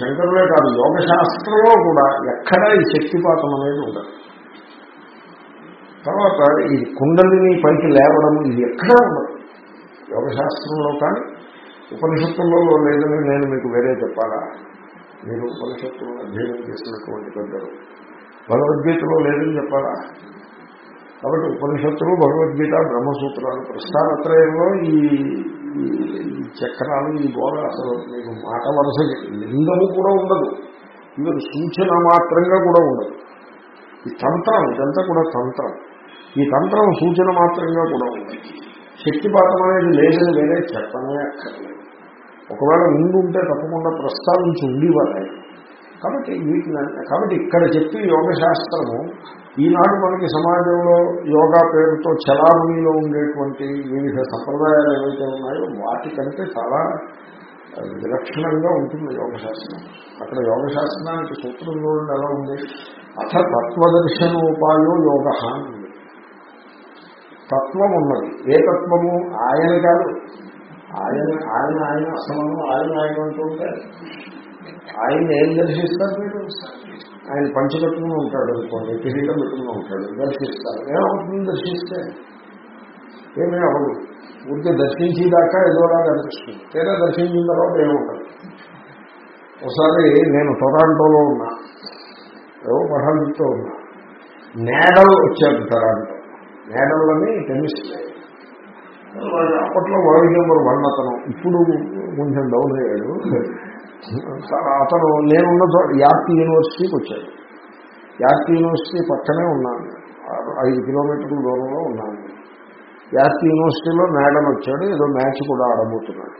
శంకరులే కాదు యోగశాస్త్రంలో కూడా ఎక్కడా ఈ శక్తిపాతం అనేది ఉండదు. తర్వాత ఈ కుండలిని పైకి లేవడం ఇది ఎక్కడా ఉండదు. యోగశాస్త్రంలో కానీ ఉపనిషత్తుల్లో లేదని నేను మీకు వేరే చెప్పాలా? మీరు ఉపనిషత్తులను అధ్యయనం చేసినటువంటి పెద్దలు భగవద్గీతలో లేదని చెప్పాలా? కాబట్టి ఉపనిషత్తులు భగవద్గీత బ్రహ్మసూత్రాలు ప్రస్థానత్రయంలో ఈ ఈ చక్రాలు ఈ గోడ అసలు మీకు మాట వరుస లింగము కూడా ఉండదు. ఇవి సూచన మాత్రంగా కూడా ఉండదు. ఈ తంత్రం ఇదంతా కూడా తంత్రం. ఈ తంత్రం సూచన మాత్రంగా కూడా ఉండదు. శక్తిపాతం అనేది లేదని వేరే చెప్పనే అక్కర్లేదు. ఒకవేళ ముందు ఉంటే తప్పకుండా ప్రస్తావించి ఉండేవారు. కాబట్టి వీటిని కాబట్టి ఇక్కడ చెప్పి యోగశాస్త్రము ఈనాడు మనకి సమాజంలో యోగా పేరుతో చలామణిలో ఉండేటువంటి వివిధ సంప్రదాయాలు ఏవైతే ఉన్నాయో వాటికంటే చాలా విలక్షణంగా ఉంటుంది యోగశాస్త్రం. అక్కడ యోగశాస్త్రానికి సూత్రం చూడండి ఎలా ఉంది? అథ తత్వదర్శనోపాయో యోగ అని ఉంది. తత్వం ఉన్నది. ఏ తత్వము? ఆయన కాదు. ఆయన ఆయన ఆయన అసమానం ఆయన ఆయన అంటూ ఉంటారు. ఆయన ఏం దర్శిస్తారు మీరు? ఆయన పంచకట్టుకుని ఉంటాడు అనుకోండి కిరీటం పెట్టుకుని ఉంటాడు దర్శిస్తారు. ఏమవుతుంది దర్శిస్తే? ఏమీ అవ్వదు. ఊరికే దర్శించేదాకా ఏదోలాగా అనిపిస్తుంది. తీరా దర్శించిన తర్వాత ఏముండదు ఒకసారి నేను టొరాంటోలో ఉన్నా. ఏవో పఠాలు ఉన్నా. నేడల్ వచ్చాడు టొరాంటో. నేడల్ని టెన్నిస్ అప్పట్లో వరల్డ్ నెంబర్ వన్ అతను ఇప్పుడు కొంచెం డౌన్ అయ్యాడు. అతను నేనున్న యార్క్ యూనివర్సిటీకి వచ్చాడు. యార్క్ యూనివర్సిటీ పక్కనే ఉన్నాను. ఐదు కిలోమీటర్ల దూరంలో ఉన్నాను. యార్క్ యూనివర్సిటీలో మేడం వచ్చాడు. ఏదో మ్యాచ్ కూడా ఆడబోతున్నాడు.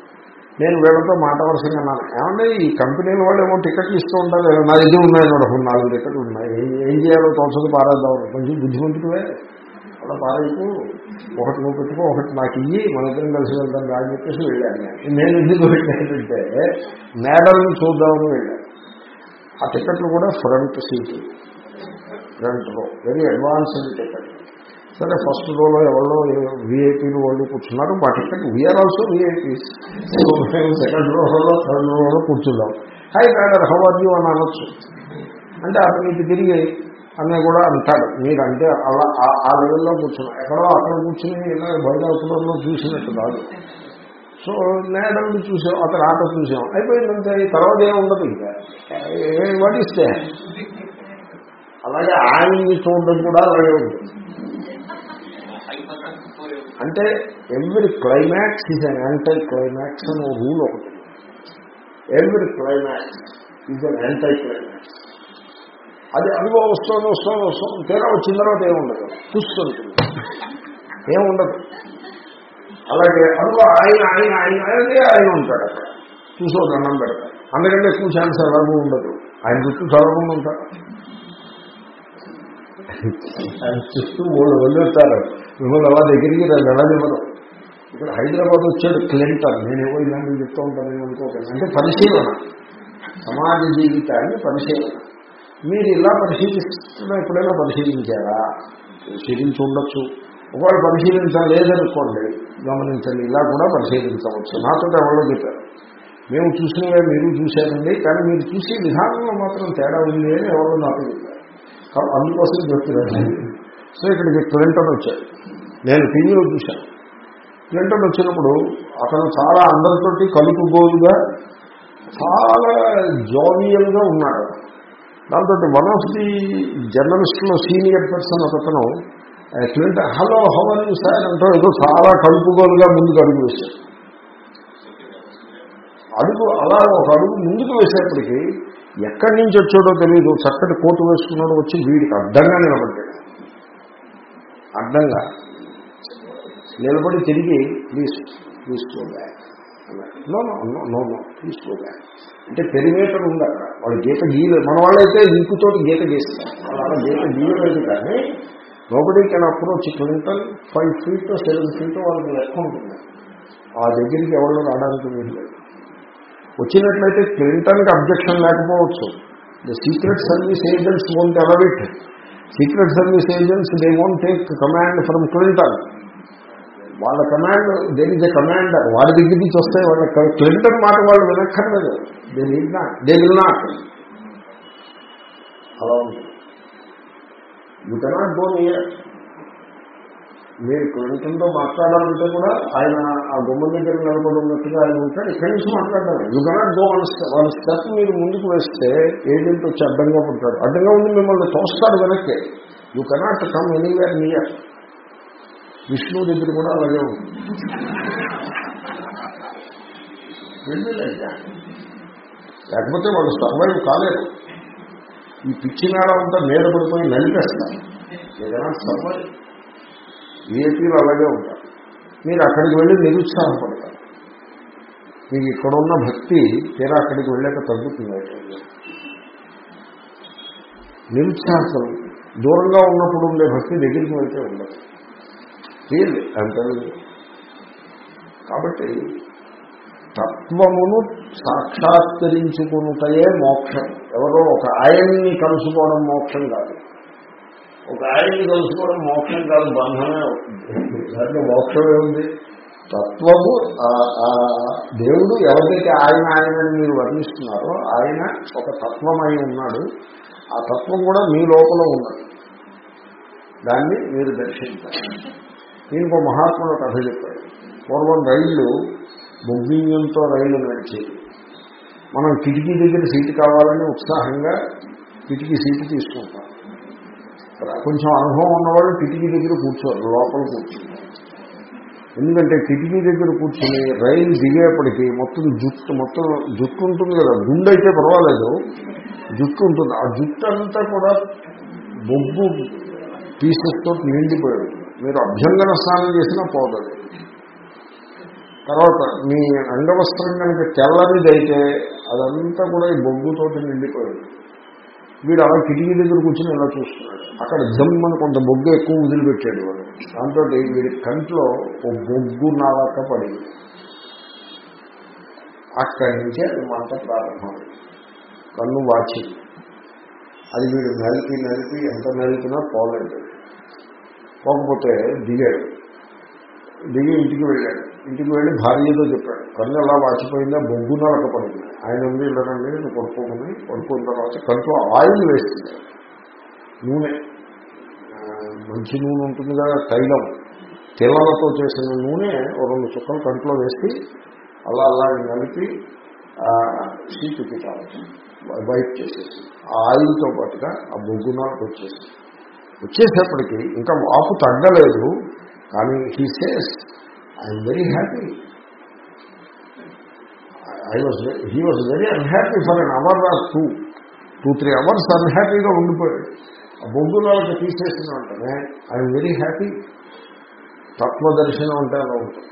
నేను వీళ్ళతో మాట వరుసగా అన్నాను. ఏమంటే ఈ కంపెనీల వాళ్ళు ఏమో టికెట్లు ఇస్తూ ఉంటారు. నా దగ్గర ఉన్నాయి నాలుగు టికెట్లు ఉన్నాయి. ఏం చేయాలో తోచదు పారేద్దాం. కొంచెం బుద్ధిమంతుడే అట్లా పారేకు ఒకటి నువ్వు పెట్టుకో ఒకటి నాకు ఇయ్యి మన ఇద్దరం కలిసి వెళ్దాం రా అని చెప్పేసి వెళ్ళాను నేను. నేను ఎందుకు వెళ్ళానంటే మేడల్ని చూద్దామని వెళ్ళాను. ఆ టికెట్లు కూడా front seat. Front row. Very advanced ticket సరే ఫస్ట్ రోలో ఎవరో విఐపీలు వాళ్ళు కూర్చున్నారు. మా ticket we're also VIPs second రోలో థర్డ్ రోలో కూర్చున్నాం. Hi Nadal how are you అని అనొచ్చు. అంటే అతను ఇటు తిరిగి అని కూడా అంటాడు. మీరంటే అలా ఆ- లెవెల్లో కూర్చున్నాం ఎక్కడో అక్కడ కూర్చుని ఇలా బయటలో చూసినట్టు కాదు. సో మేడంని చూసాం అతను ఆట చూసాం. అయిపోయిందంటే ఈ తర్వాత ఏముండదు ఉండదు ఇంకా. వడిస్తే అలాగే ఆయన్ని చూడడం కూడా అలాగే ఉంటుంది అంటే every climax is an anticlimax అని రూల్ ఒకటి. Every climax is an anticlimax అది అనుభవం వస్తుంది వస్తుంది వస్తుంది. తీరా వచ్చిన తర్వాత ఏముండదు? చూస్తుంటుంది ఏముండదు? అలాగే అనుభవం ఆయన ఆయన ఆయన ఆయనదే ఆయన ఉంటాడు. అక్కడ చూసో దండం పెడతాడు అందుకంటే ఎక్కువ ఛాన్స్ ఎలాగూ ఉండదు. ఆయన చుట్టూ చదవకుండా ఉంటాడు. ఆయన చుట్టూ మూడు వెళ్ళొస్తారు మిమ్మల్ని అలా దగ్గరికి వెళ్ళనివ్వరు ఇక్కడ హైదరాబాద్ వచ్చాడు క్లింటన్. నేనేవో ఇలాంటివి చెప్తూ ఉంటాను అనుకోకండి. అంటే పరిశీలన. సమాజ జీవితాన్ని పరిశీలన. మీరు ఇలా పరిశీలిస్తున్న ఎప్పుడైనా పరిశీలించారా? పరిశీలించి ఉండొచ్చు ఒకవేళ పరిశీలించలేదనుకోండి గమనించండి ఇలా కూడా పరిశీలించవచ్చు. నాతో ఎవరో చెప్పారు. మేము చూసినవే మీరు చూశారండి కానీ మీరు చూసే విధానంలో మాత్రం తేడా ఉంది అని ఎవరో నాతో చెప్పారు. అందుకోసం చెప్తున్నాను సో ఇక్కడికి క్లింటన్ వచ్చాడు. నేను టీవీలో చూశాను. క్లింటన్ వచ్చినప్పుడు అతను చాలా అందరితోటి కలుపుగోలుగా చాలా జోవియల్గా ఉన్నాడు. దాంతో వన్ ఆఫ్ ది జర్నలిస్ట్లో సీనియర్ పర్సన్ ఒకతను ఆ, హలో హవర్ యూ సార్ అంటూ ఏదో చాలా కలుపుగోలుగా ముందుకు అడుగు వేశారు అడుగు అలా ఒక అడుగు ముందుకు వేసేప్పటికీ ఎక్కడి నుంచి వచ్చాడో తెలియదు చక్కటి కోటు వేసుకున్నాడు వచ్చి వీడికి అడ్డంగా నిలబడ్డాడు. అడ్డంగా నిలబడి తిరిగి please please back no no no no no please go back అంటే పెరిమేటర్ ఉంది అక్కడ. వాళ్ళు గీత గీయలు. మన వాళ్ళైతే ఇంకుతో గీత గీస్తారు అలా గీత గీయలేదు కానీ nobody can approach quintal five feet seven feet వాళ్ళకి లెక్క ఉంటుంది. ఆ దగ్గరికి ఎవరు రావడానికి వీలు లేదు. వచ్చినట్లయితే క్లింటన్కి అబ్జెక్షన్ లేకపోవచ్చు. The secret service agents won't ever secret service agents they won't take command from Clinton వాళ్ళ command there is a commander వాడి దగ్గర నుంచి వస్తే వాళ్ళ క్లింటన్ మాట వాళ్ళు వినక్కర్లేదు. దే దేని నాట్ దే విల్ నాట్ అలా ఉంది. యూ కెనాట్ గో నియర్ మీరు క్లింటన్తో మాట్లాడాలంటే కూడా ఆయన ఆ గుమ్మ దగ్గర నిలబడి ఉన్నట్టుగా ఆయన ఉంటాడు. ఇక్కడి నుంచి మాట్లాడాలి you cannot go one one step మీరు ముందుకు వేస్తే ఏజెంట్ వచ్చి అడ్డంగా పుట్టాడు అడ్డంగా ఉండి మిమ్మల్ని తోస్తాడు వెనక్కి. You cannot come anywhere near Vishnu దగ్గర కూడా అలాగే ఉంది. వెళ్ళలేదు. లేకపోతే వాళ్ళు సర్వైవ్ కాలేరు ఈ పిచ్చినాడ అంతా మీద పడిపోయి నలిపేస్తారు. ఏదైనా సర్వైవ్. ఏపీలు అలాగే ఉంటారు. మీరు అక్కడికి వెళ్ళి నిరుత్సాహపడతారు మీకు ఇక్కడున్న భక్తి తీరా అక్కడికి వెళ్ళాక తగ్గుతుంది. నిరుత్సాహం. దూరంగా ఉన్నప్పుడు ఉండే భక్తి దగ్గరికి వెళ్తే ఉండదు. రియల్లీ అంటే కాబట్టి తత్వమును సాక్షాత్కరించుకునుటయే మోక్షం. ఎవరో ఒక ఆయన్ని కలుసుకోవడం మోక్షం కాదు. ఒక ఆయన్ని కలుసుకోవడం మోక్షం కాదు బంధమే దాంట్లో మోక్షమే ఉంది. తత్వము దేవుడు ఎవరికి ఆయన ఆయనని మీరు వర్ణిస్తున్నారో ఆయన ఒక తత్వమై ఉన్నాడు. ఆ తత్వం కూడా మీ లోపల ఉన్నది. దాన్ని మీరు దర్శించాలి. దీనికి ఒక మహాత్ముడు కథ చెప్పాడు. పూర్వం రైళ్ళు బొగ్గింజంతో రైలు నడిచేది మనం కిటికీ దగ్గర సీటు కావాలని ఉత్సాహంగా కిటికీ సీటు తీసుకుంటాం. కొంచెం అనుభవం ఉన్నవాళ్ళు కిటికీ దగ్గర కూర్చోరు లోపల కూర్చుంటారు ఎందుకంటే కిటికీ దగ్గర కూర్చుని రైలు దిగేపటికి మొత్తం జుట్టు మొత్తం జుట్టు ఉంటుంది కదా గుండె అయితే పర్వాలేదు. జుట్టు ఉంటుంది. ఆ జుట్టు అంతా కూడా బొగ్గు పీసెస్తో నిండిపోయాడు మీరు అభ్యంగన స్నానం చేసినా పోతుంది తర్వాత మీ అంగవస్త్రం కనుక తెల్లనిదైతే అదంతా కూడా ఈ బొగ్గుతోటి నిండిపోయింది. వీడు అలా కిటికీ దగ్గర కూర్చొని ఇలా చూస్తున్నాడు? అక్కడ జమ్మని కొంత బొగ్గు ఎక్కువ వదిలిపెట్టాడు వాడు. దాంతో వీడి కంట్లో ఓ బొగ్గు నాలక పడింది అక్కడి నుంచే అది మంట ప్రారంభమైంది. కన్ను వాచింది. అది వీడు నలిపి నలిపి ఎంత నలిపినా పోలేదు. పోకపోతే దిగాడు. దిగి ఇంటికి వెళ్ళాడు. ఇంటికి వెళ్ళి భార్యతో చెప్పాడు. కన్ను ఎలా వాచిపోయిందా? బొగ్గు నలక పడింది. ఆయన ఉంది ఇవ్వడండి నేను పడుకోమని. పడుకున్న తర్వాత కంట్లో ఆయిల్ వేస్తుంది నూనె. మంచి నూనె ఉంటుంది కదా తైలం. తెల్లలతో చేసిన నూనె రెండు చుక్కలు కంట్లో వేసి అలా అలా నలిపి సీటు కావచ్చు వైట్ చేసేసి ఆ ఆయిల్తో పాటుగా ఆ బొగ్గు నలక వచ్చేసి వచ్చేసేపటికి ఇంకా వాపు తగ్గలేదు. కానీ he says I'm very happy I was he was very unhappy for an hour or two two three hours అన్హ్యాపీగా ఉండిపోయాడు. ఆ బొగ్గులకి తీసేసిన వెంటనే ఐఎమ్ వెరీ హ్యాపీ తత్వదర్శనం అంటే అలా ఉంటుంది.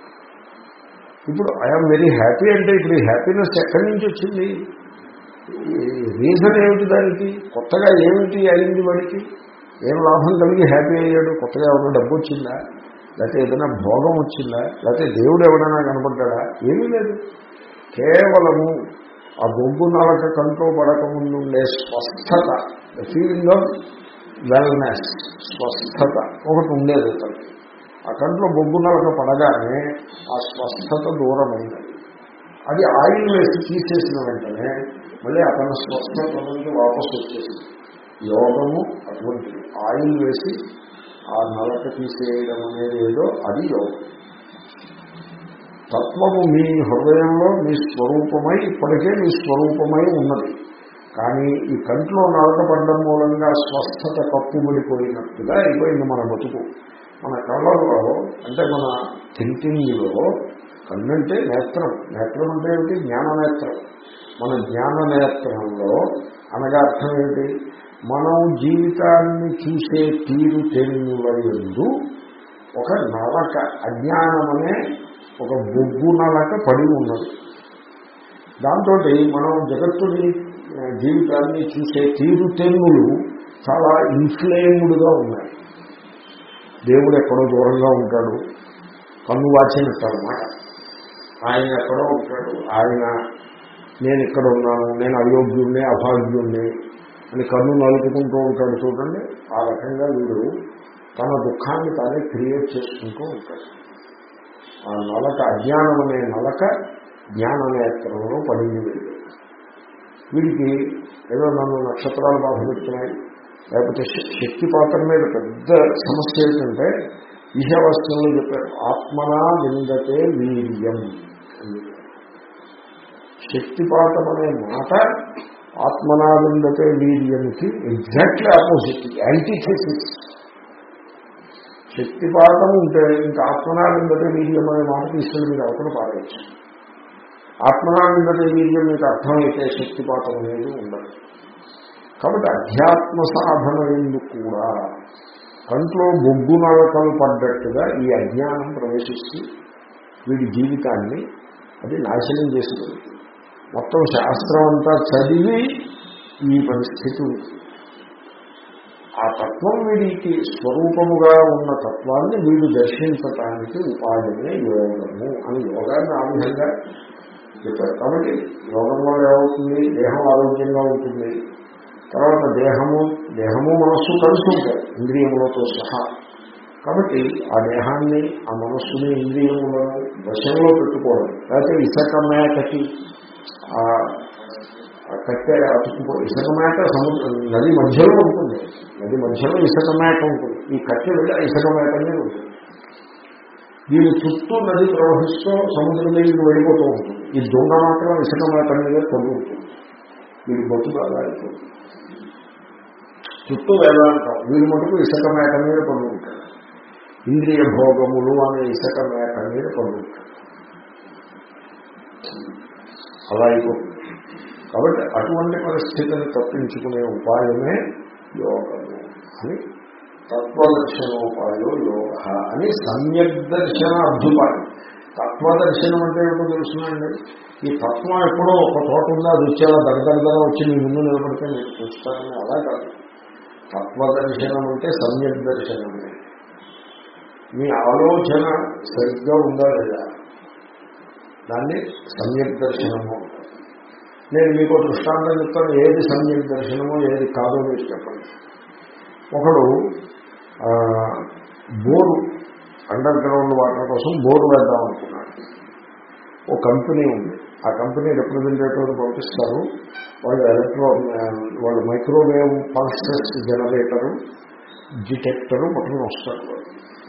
ఇప్పుడు ఐఎమ్ వెరీ హ్యాపీ అంటే ఇప్పుడు ఈ హ్యాపీనెస్ ఎక్కడి నుంచి వచ్చింది? రీజన్ ఏమిటి దానికి? కొత్తగా ఏమిటి అయింది వాడికి? ఏం లాభం కలిగి హ్యాపీ అయ్యాడు? కొత్తగా ఏమైనా డబ్బు వచ్చిందా? లేకపోతే ఏదైనా భోగం వచ్చిందా? లేకపోతే దేవుడు ఎవడైనా కనపడ్డా ఏమీ లేదు. కేవలము ఆ బొగ్గు నలక కంట్లో పడకముందు ఉండే స్వస్థత ఫీలింగ్ ఆఫ్ వెల్నెస్ స్వస్థత ఒకటి ఉండేది అతనికి ఆ కంట్లో బొగ్గు నలక పడగానే ఆ స్వస్థత దూరమైంది. అది ఆయిల్ వేసి తీసేసిన వెంటనే మళ్ళీ అతని స్వస్థత నుంచి వాపసు వచ్చేసింది యోగము అటువంటిది. ఆయిల్ వేసి ఆ నలక తీసేయడం అనేది ఏదో అది యోగం తత్వము మీ హృదయంలో మీ స్వరూపమై ఇప్పటికే మీ స్వరూపమై ఉన్నది. కానీ ఈ కంట్లో నలకపడడం మూలంగా స్వస్థత కప్పుబడిపోయినట్టుగా అయిపోయింది మన బతుకు. మన కళ్ళలో అంటే మన థింకింగ్లో కన్నంటే నేత్రం. నేత్రం అంటే ఏమిటి? జ్ఞాననేత్రం. మన జ్ఞాననేత్రంలో అనగా అర్థం ఏమిటి? మనం జీవితాన్ని చూసే తీరు తెన్నుల ఒక నలక అజ్ఞానమనే ఒక బొగ్గు నలక పడి ఉన్నది. దాంతో మనం జగత్తుని జీవితాన్ని చూసే తీరు తెన్నులు చాలా ఇన్ఫ్లేమ్డ్గా ఉన్నాయి. దేవుడు ఎక్కడో దూరంగా ఉంటాడు కన్ను వాచినట్టనమాట ఆయన ఎక్కడో ఉంటాడు ఆయన నేను ఇక్కడ ఉన్నాను నేను అయోగ్యుణ్ణి అభాగ్యుణ్ణి అని కన్ను నలుపుకుంటూ ఉంటాడు చూడండి. ఆ రకంగా వీడు తన దుఃఖాన్ని తానే క్రియేట్ చేసుకుంటూ ఉంటాడు. ఆ నలక అజ్ఞానం అనే నలక జ్ఞాననేత్రంలో పడింది వెళ్ళి వీడికి ఏదో నన్ను నక్షత్రాలు బాధ పెడుతున్నాయి లేకపోతే శక్తి శక్తిపాతం మీద పెద్ద సమస్య ఏంటంటే ఈశావాస్యంలో చెప్పారు ఆత్మనా విందతే వీర్యం శక్తిపాతం అనే మాట ఆత్మనా విందతే వీర్యంకి ఎగ్జాక్ట్లీ ఆపోజిట్. యాంటీథెసిస్ శక్తిపాతం ఉంటే ఇంకా ఆత్మనానందతే వీర్యం అనే మాట తీసుకుని మీరు అవతల పారేయచ్చు. ఆత్మనానందతే వీర్యం మీకు అర్థమైతే శక్తిపాతం అనేది ఉండదు. కాబట్టి అధ్యాత్మ సాధన ఎందుకు కూడా కంట్లో బొగ్గు నడకలు పడ్డట్టుగా ఈ అజ్ఞానం ప్రవేశిస్తూ వీడి జీవితాన్ని అది నాశనం చేసుకుంది మొత్తం శాస్త్రం అంతా చదివి ఈ పరిస్థితి ఆ తత్వం వీడికి స్వరూపముగా ఉన్న తత్వాన్ని వీడు దర్శించటానికి ఉపాయమే యోగము అని యోగాన్ని ఆ విధంగా చెప్పారు. కాబట్టి యోగం వల్ల ఏమవుతుంది? దేహం ఆరోగ్యంగా ఉంటుంది. తర్వాత దేహము దేహము మనస్సు కలిసి ఉంటాయి ఇంద్రియములతో సహా. కాబట్టి ఆ దేహాన్ని ఆ మనస్సుని ఇంద్రియములను వశంలో పెట్టుకోవడం లేకపోతే ఇసక మేకకి కట్టే అతుక్కుపో ఇసుక మేట సముద్రం నది మధ్యలో ఉంటుంది. నది మధ్యలో ఇసుక మేట ఉంటుంది. ఈ కట్టె వెళ్ళి ఇసుక మేట మీద ఉంటుంది. దీని చుట్టూ నది ప్రవహిస్తూ సముద్రం దగ్గరికి వెళ్ళిపోతూ ఉంటుంది. ఈ దొంగ మాత్రం ఇసుక మేట మీద పొంది వీడి బతుకు అలా అయిపోతుంది. చుట్టూ వేదాంతం. వీడి మటుకు ఇసుక మేట మీద పొంది ఇంద్రియ భోగములు అనే ఇసుక మేట మీద పడుకుంటాడు అలా అయిపోతుంది. కాబట్టి అటువంటి పరిస్థితిని తప్పించుకునే ఉపాయమే యోగము అని తత్వదర్శనోపాయో యోగ అని సమ్యక్ దర్శన అభ్యుపాయం తత్వదర్శనం అంటే ఏమిటో తెలుసునండి ఈ తత్వం ఎప్పుడో ఒక చోట ఉందా అది వచ్చేలా దగ్గరగా వచ్చి మీ ముందు నిలబడితే మీరు చూస్తారని అలా కాదు. తత్వదర్శనం అంటే సమ్యక్ దర్శనమే మీ ఆలోచన సరిగ్గా ఉందా లేదా? దాన్ని సమ్యక్ దర్శనము. నేను మీకు దృష్టాంతం చెప్తాను ఏది సమ్యక్ దర్శనమో ఏది కాదో మీరు చెప్పండి. ఒకడు బోరు అండర్ గ్రౌండ్ వాటర్ కోసం బోరు వేద్దాం అనుకున్నాడు. ఓ కంపెనీ ఉంది. ఆ కంపెనీ రిప్రజెంటేటివ్ పంపిస్తారు. వాళ్ళు ఎలక్ట్రో వాళ్ళు మైక్రోవేవ్ పల్సెస్ జనరేటరు డిటెక్టరు పట్టుకుని వస్తారు.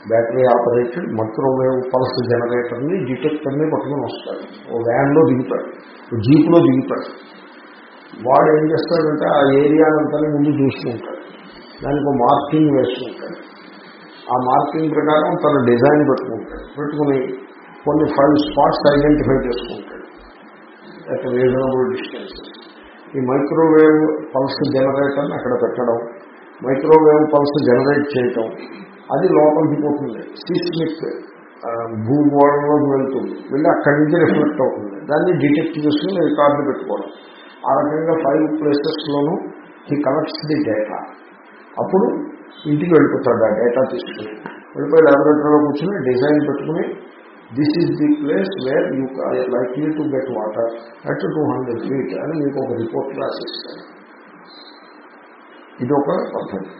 బ్యాటరీ ఆపరేటెడ్ మైక్రోవేవ్ పల్స్ జనరేటర్ని డిటెక్టర్ని పట్టుకుని వస్తాడు. ఓ వ్యాన్లో దిగుతాడు ఓ జీప్లో దిగుతాడు. వాడు ఏం చేస్తాడంటే ఆ ఏరియానంతా ముందు చూసుకుంటాడు దానికి ఒక మార్కింగ్ వేసుకుంటాడు ఆ మార్కింగ్ ప్రకారం తన డిజైన్ పెట్టుకుంటాడు. పెట్టుకుని కొన్ని ఫైవ్ స్పాట్స్ ఐడెంటిఫై చేసుకుంటాడు. At reasonable distance. ఈ మైక్రోవేవ్ పల్స్ జనరేటర్ని అక్కడ పెట్టడం మైక్రోవేవ్ పల్స్ జనరేట్ చేయటం అది లోపలికి పోతుంది సిస్మిక్ భూగోళంలోకి వెళ్తుంది. వెళ్ళి అక్కడి నుంచి రిఫ్లెక్ట్ అవుతుంది. దాన్ని డిటెక్ట్ చేసుకుని రికార్డు పెట్టుకోవడం. ఆ రకంగా ఫైవ్ ప్లేసెస్లోనూ ఈ కలెక్ట్స్ ది డేటా. అప్పుడు ఇంటికి వెళ్ళిపోతాడు ఆ డేటా తీసుకుని. వెళ్ళిపోయి ల్యాబొరేటరీలో కూర్చొని డిజైన్ పెట్టుకుని this is the place where you likely to get water at two hundred feet అని మీకు ఒక రిపోర్ట్ రాసిస్తాడు. ఇది ఒక పద్ధతి.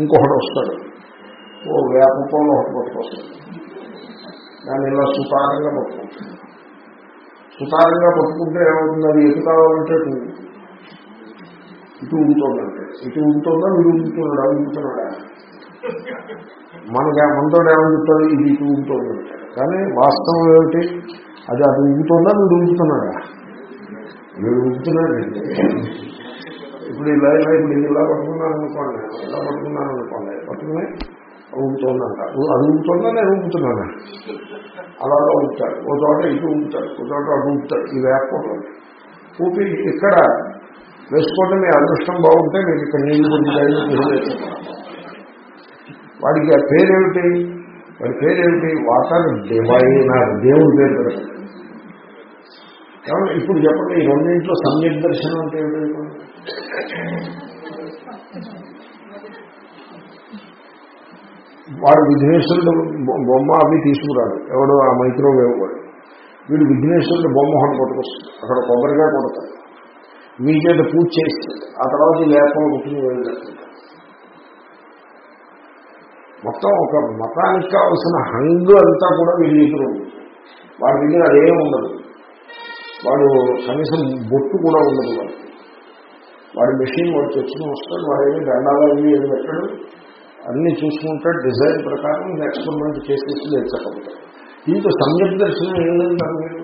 ఇంకొకటి వస్తాడు. ఓ వేప పొలం ఒకటి పట్టుకొస్తాడు దాన్ని ఇలా సుతారంగా పట్టుకుంటాడు సుతారంగా పట్టుకుంటే ఏమవుతుంది? అది ఎటు కావాలంటే ఇటు ఉంటుందంటే ఇటు ఉంటుందా వీడు ఉంటున్నాడా ఉంటున్నాడా మనకి మనతో ఏమని ఇది ఇటు ఉంటుందంటే కానీ వాస్తవం ఏమిటి? అది అది ఉంటుందా వీడు ఉంటున్నాడా వీడు ఉంటున్నాడండి ఇప్పుడు ఇలా ఇలా ఇప్పుడు ఇది ఇలా పట్టుకున్నాను అనుకోండి ఇలా పట్టుకున్నాను అనుకోండి పట్టుకున్నాయి ఊగుతోందంట అది ఊగుతోందా నేను ఊగుతున్నానా అలాగా ఊపుతాడు. ఓ చోట ఇటు ఊపుతాడు. ఓ చోట అటు ఊపుతాడు. ఈ వేపకూడదు ఊపి ఇక్కడ వేసుకోవటం మీ అదృష్టం బాగుంటే మీకు ఇక్కడ నీళ్ళు పొందుతాయి వాడికి ఆ పేరేమిటి? వాడి పేరేమిటి? వాటర్ డివైనర్ దేవుడి పేరు పెడతాడు కాబట్టి ఇప్పుడు చెప్పండి ఈ రెండింట్లో సమ్యక్ దర్శనం అంటే ఏమిటి? వాడు విఘ్నేశ్వరుడు బొమ్మ అవి తీసుకురాడు. ఎవడు ఆ మైక్రోవేవ్ వాడు. వీడు విఘ్నేశ్వరుడు బొమ్మ ఒకటి కొట్టుకొస్తుంది అక్కడ కొబ్బరిగా కొడతాడు. మీ చేత పూజ చేస్తాడు. ఆ తర్వాత లేపం లేపలు పుట్టిన మొత్తం ఒక మతానికి కావలసిన హంగు అంతా కూడా వీడి దగ్గర ఉంది. వాడి దగ్గర అదేం ఉండదు. వాడు కనీసం బొట్టు కూడా ఉండదు వాడు వాడి మెషిన్ వాడు తెచ్చుకుని వస్తాడు. వాడు ఏమి దండాలు అవి ఏమి పెట్టాడు. అన్ని చూసుకుంటాడు డిజైన్ ప్రకారం ఎక్స్పెరిమెంట్ చేసేసి తెచ్చకపోతాడు దీంతో సమ్యక్ దర్శనం ఏంటంటారు మీరు?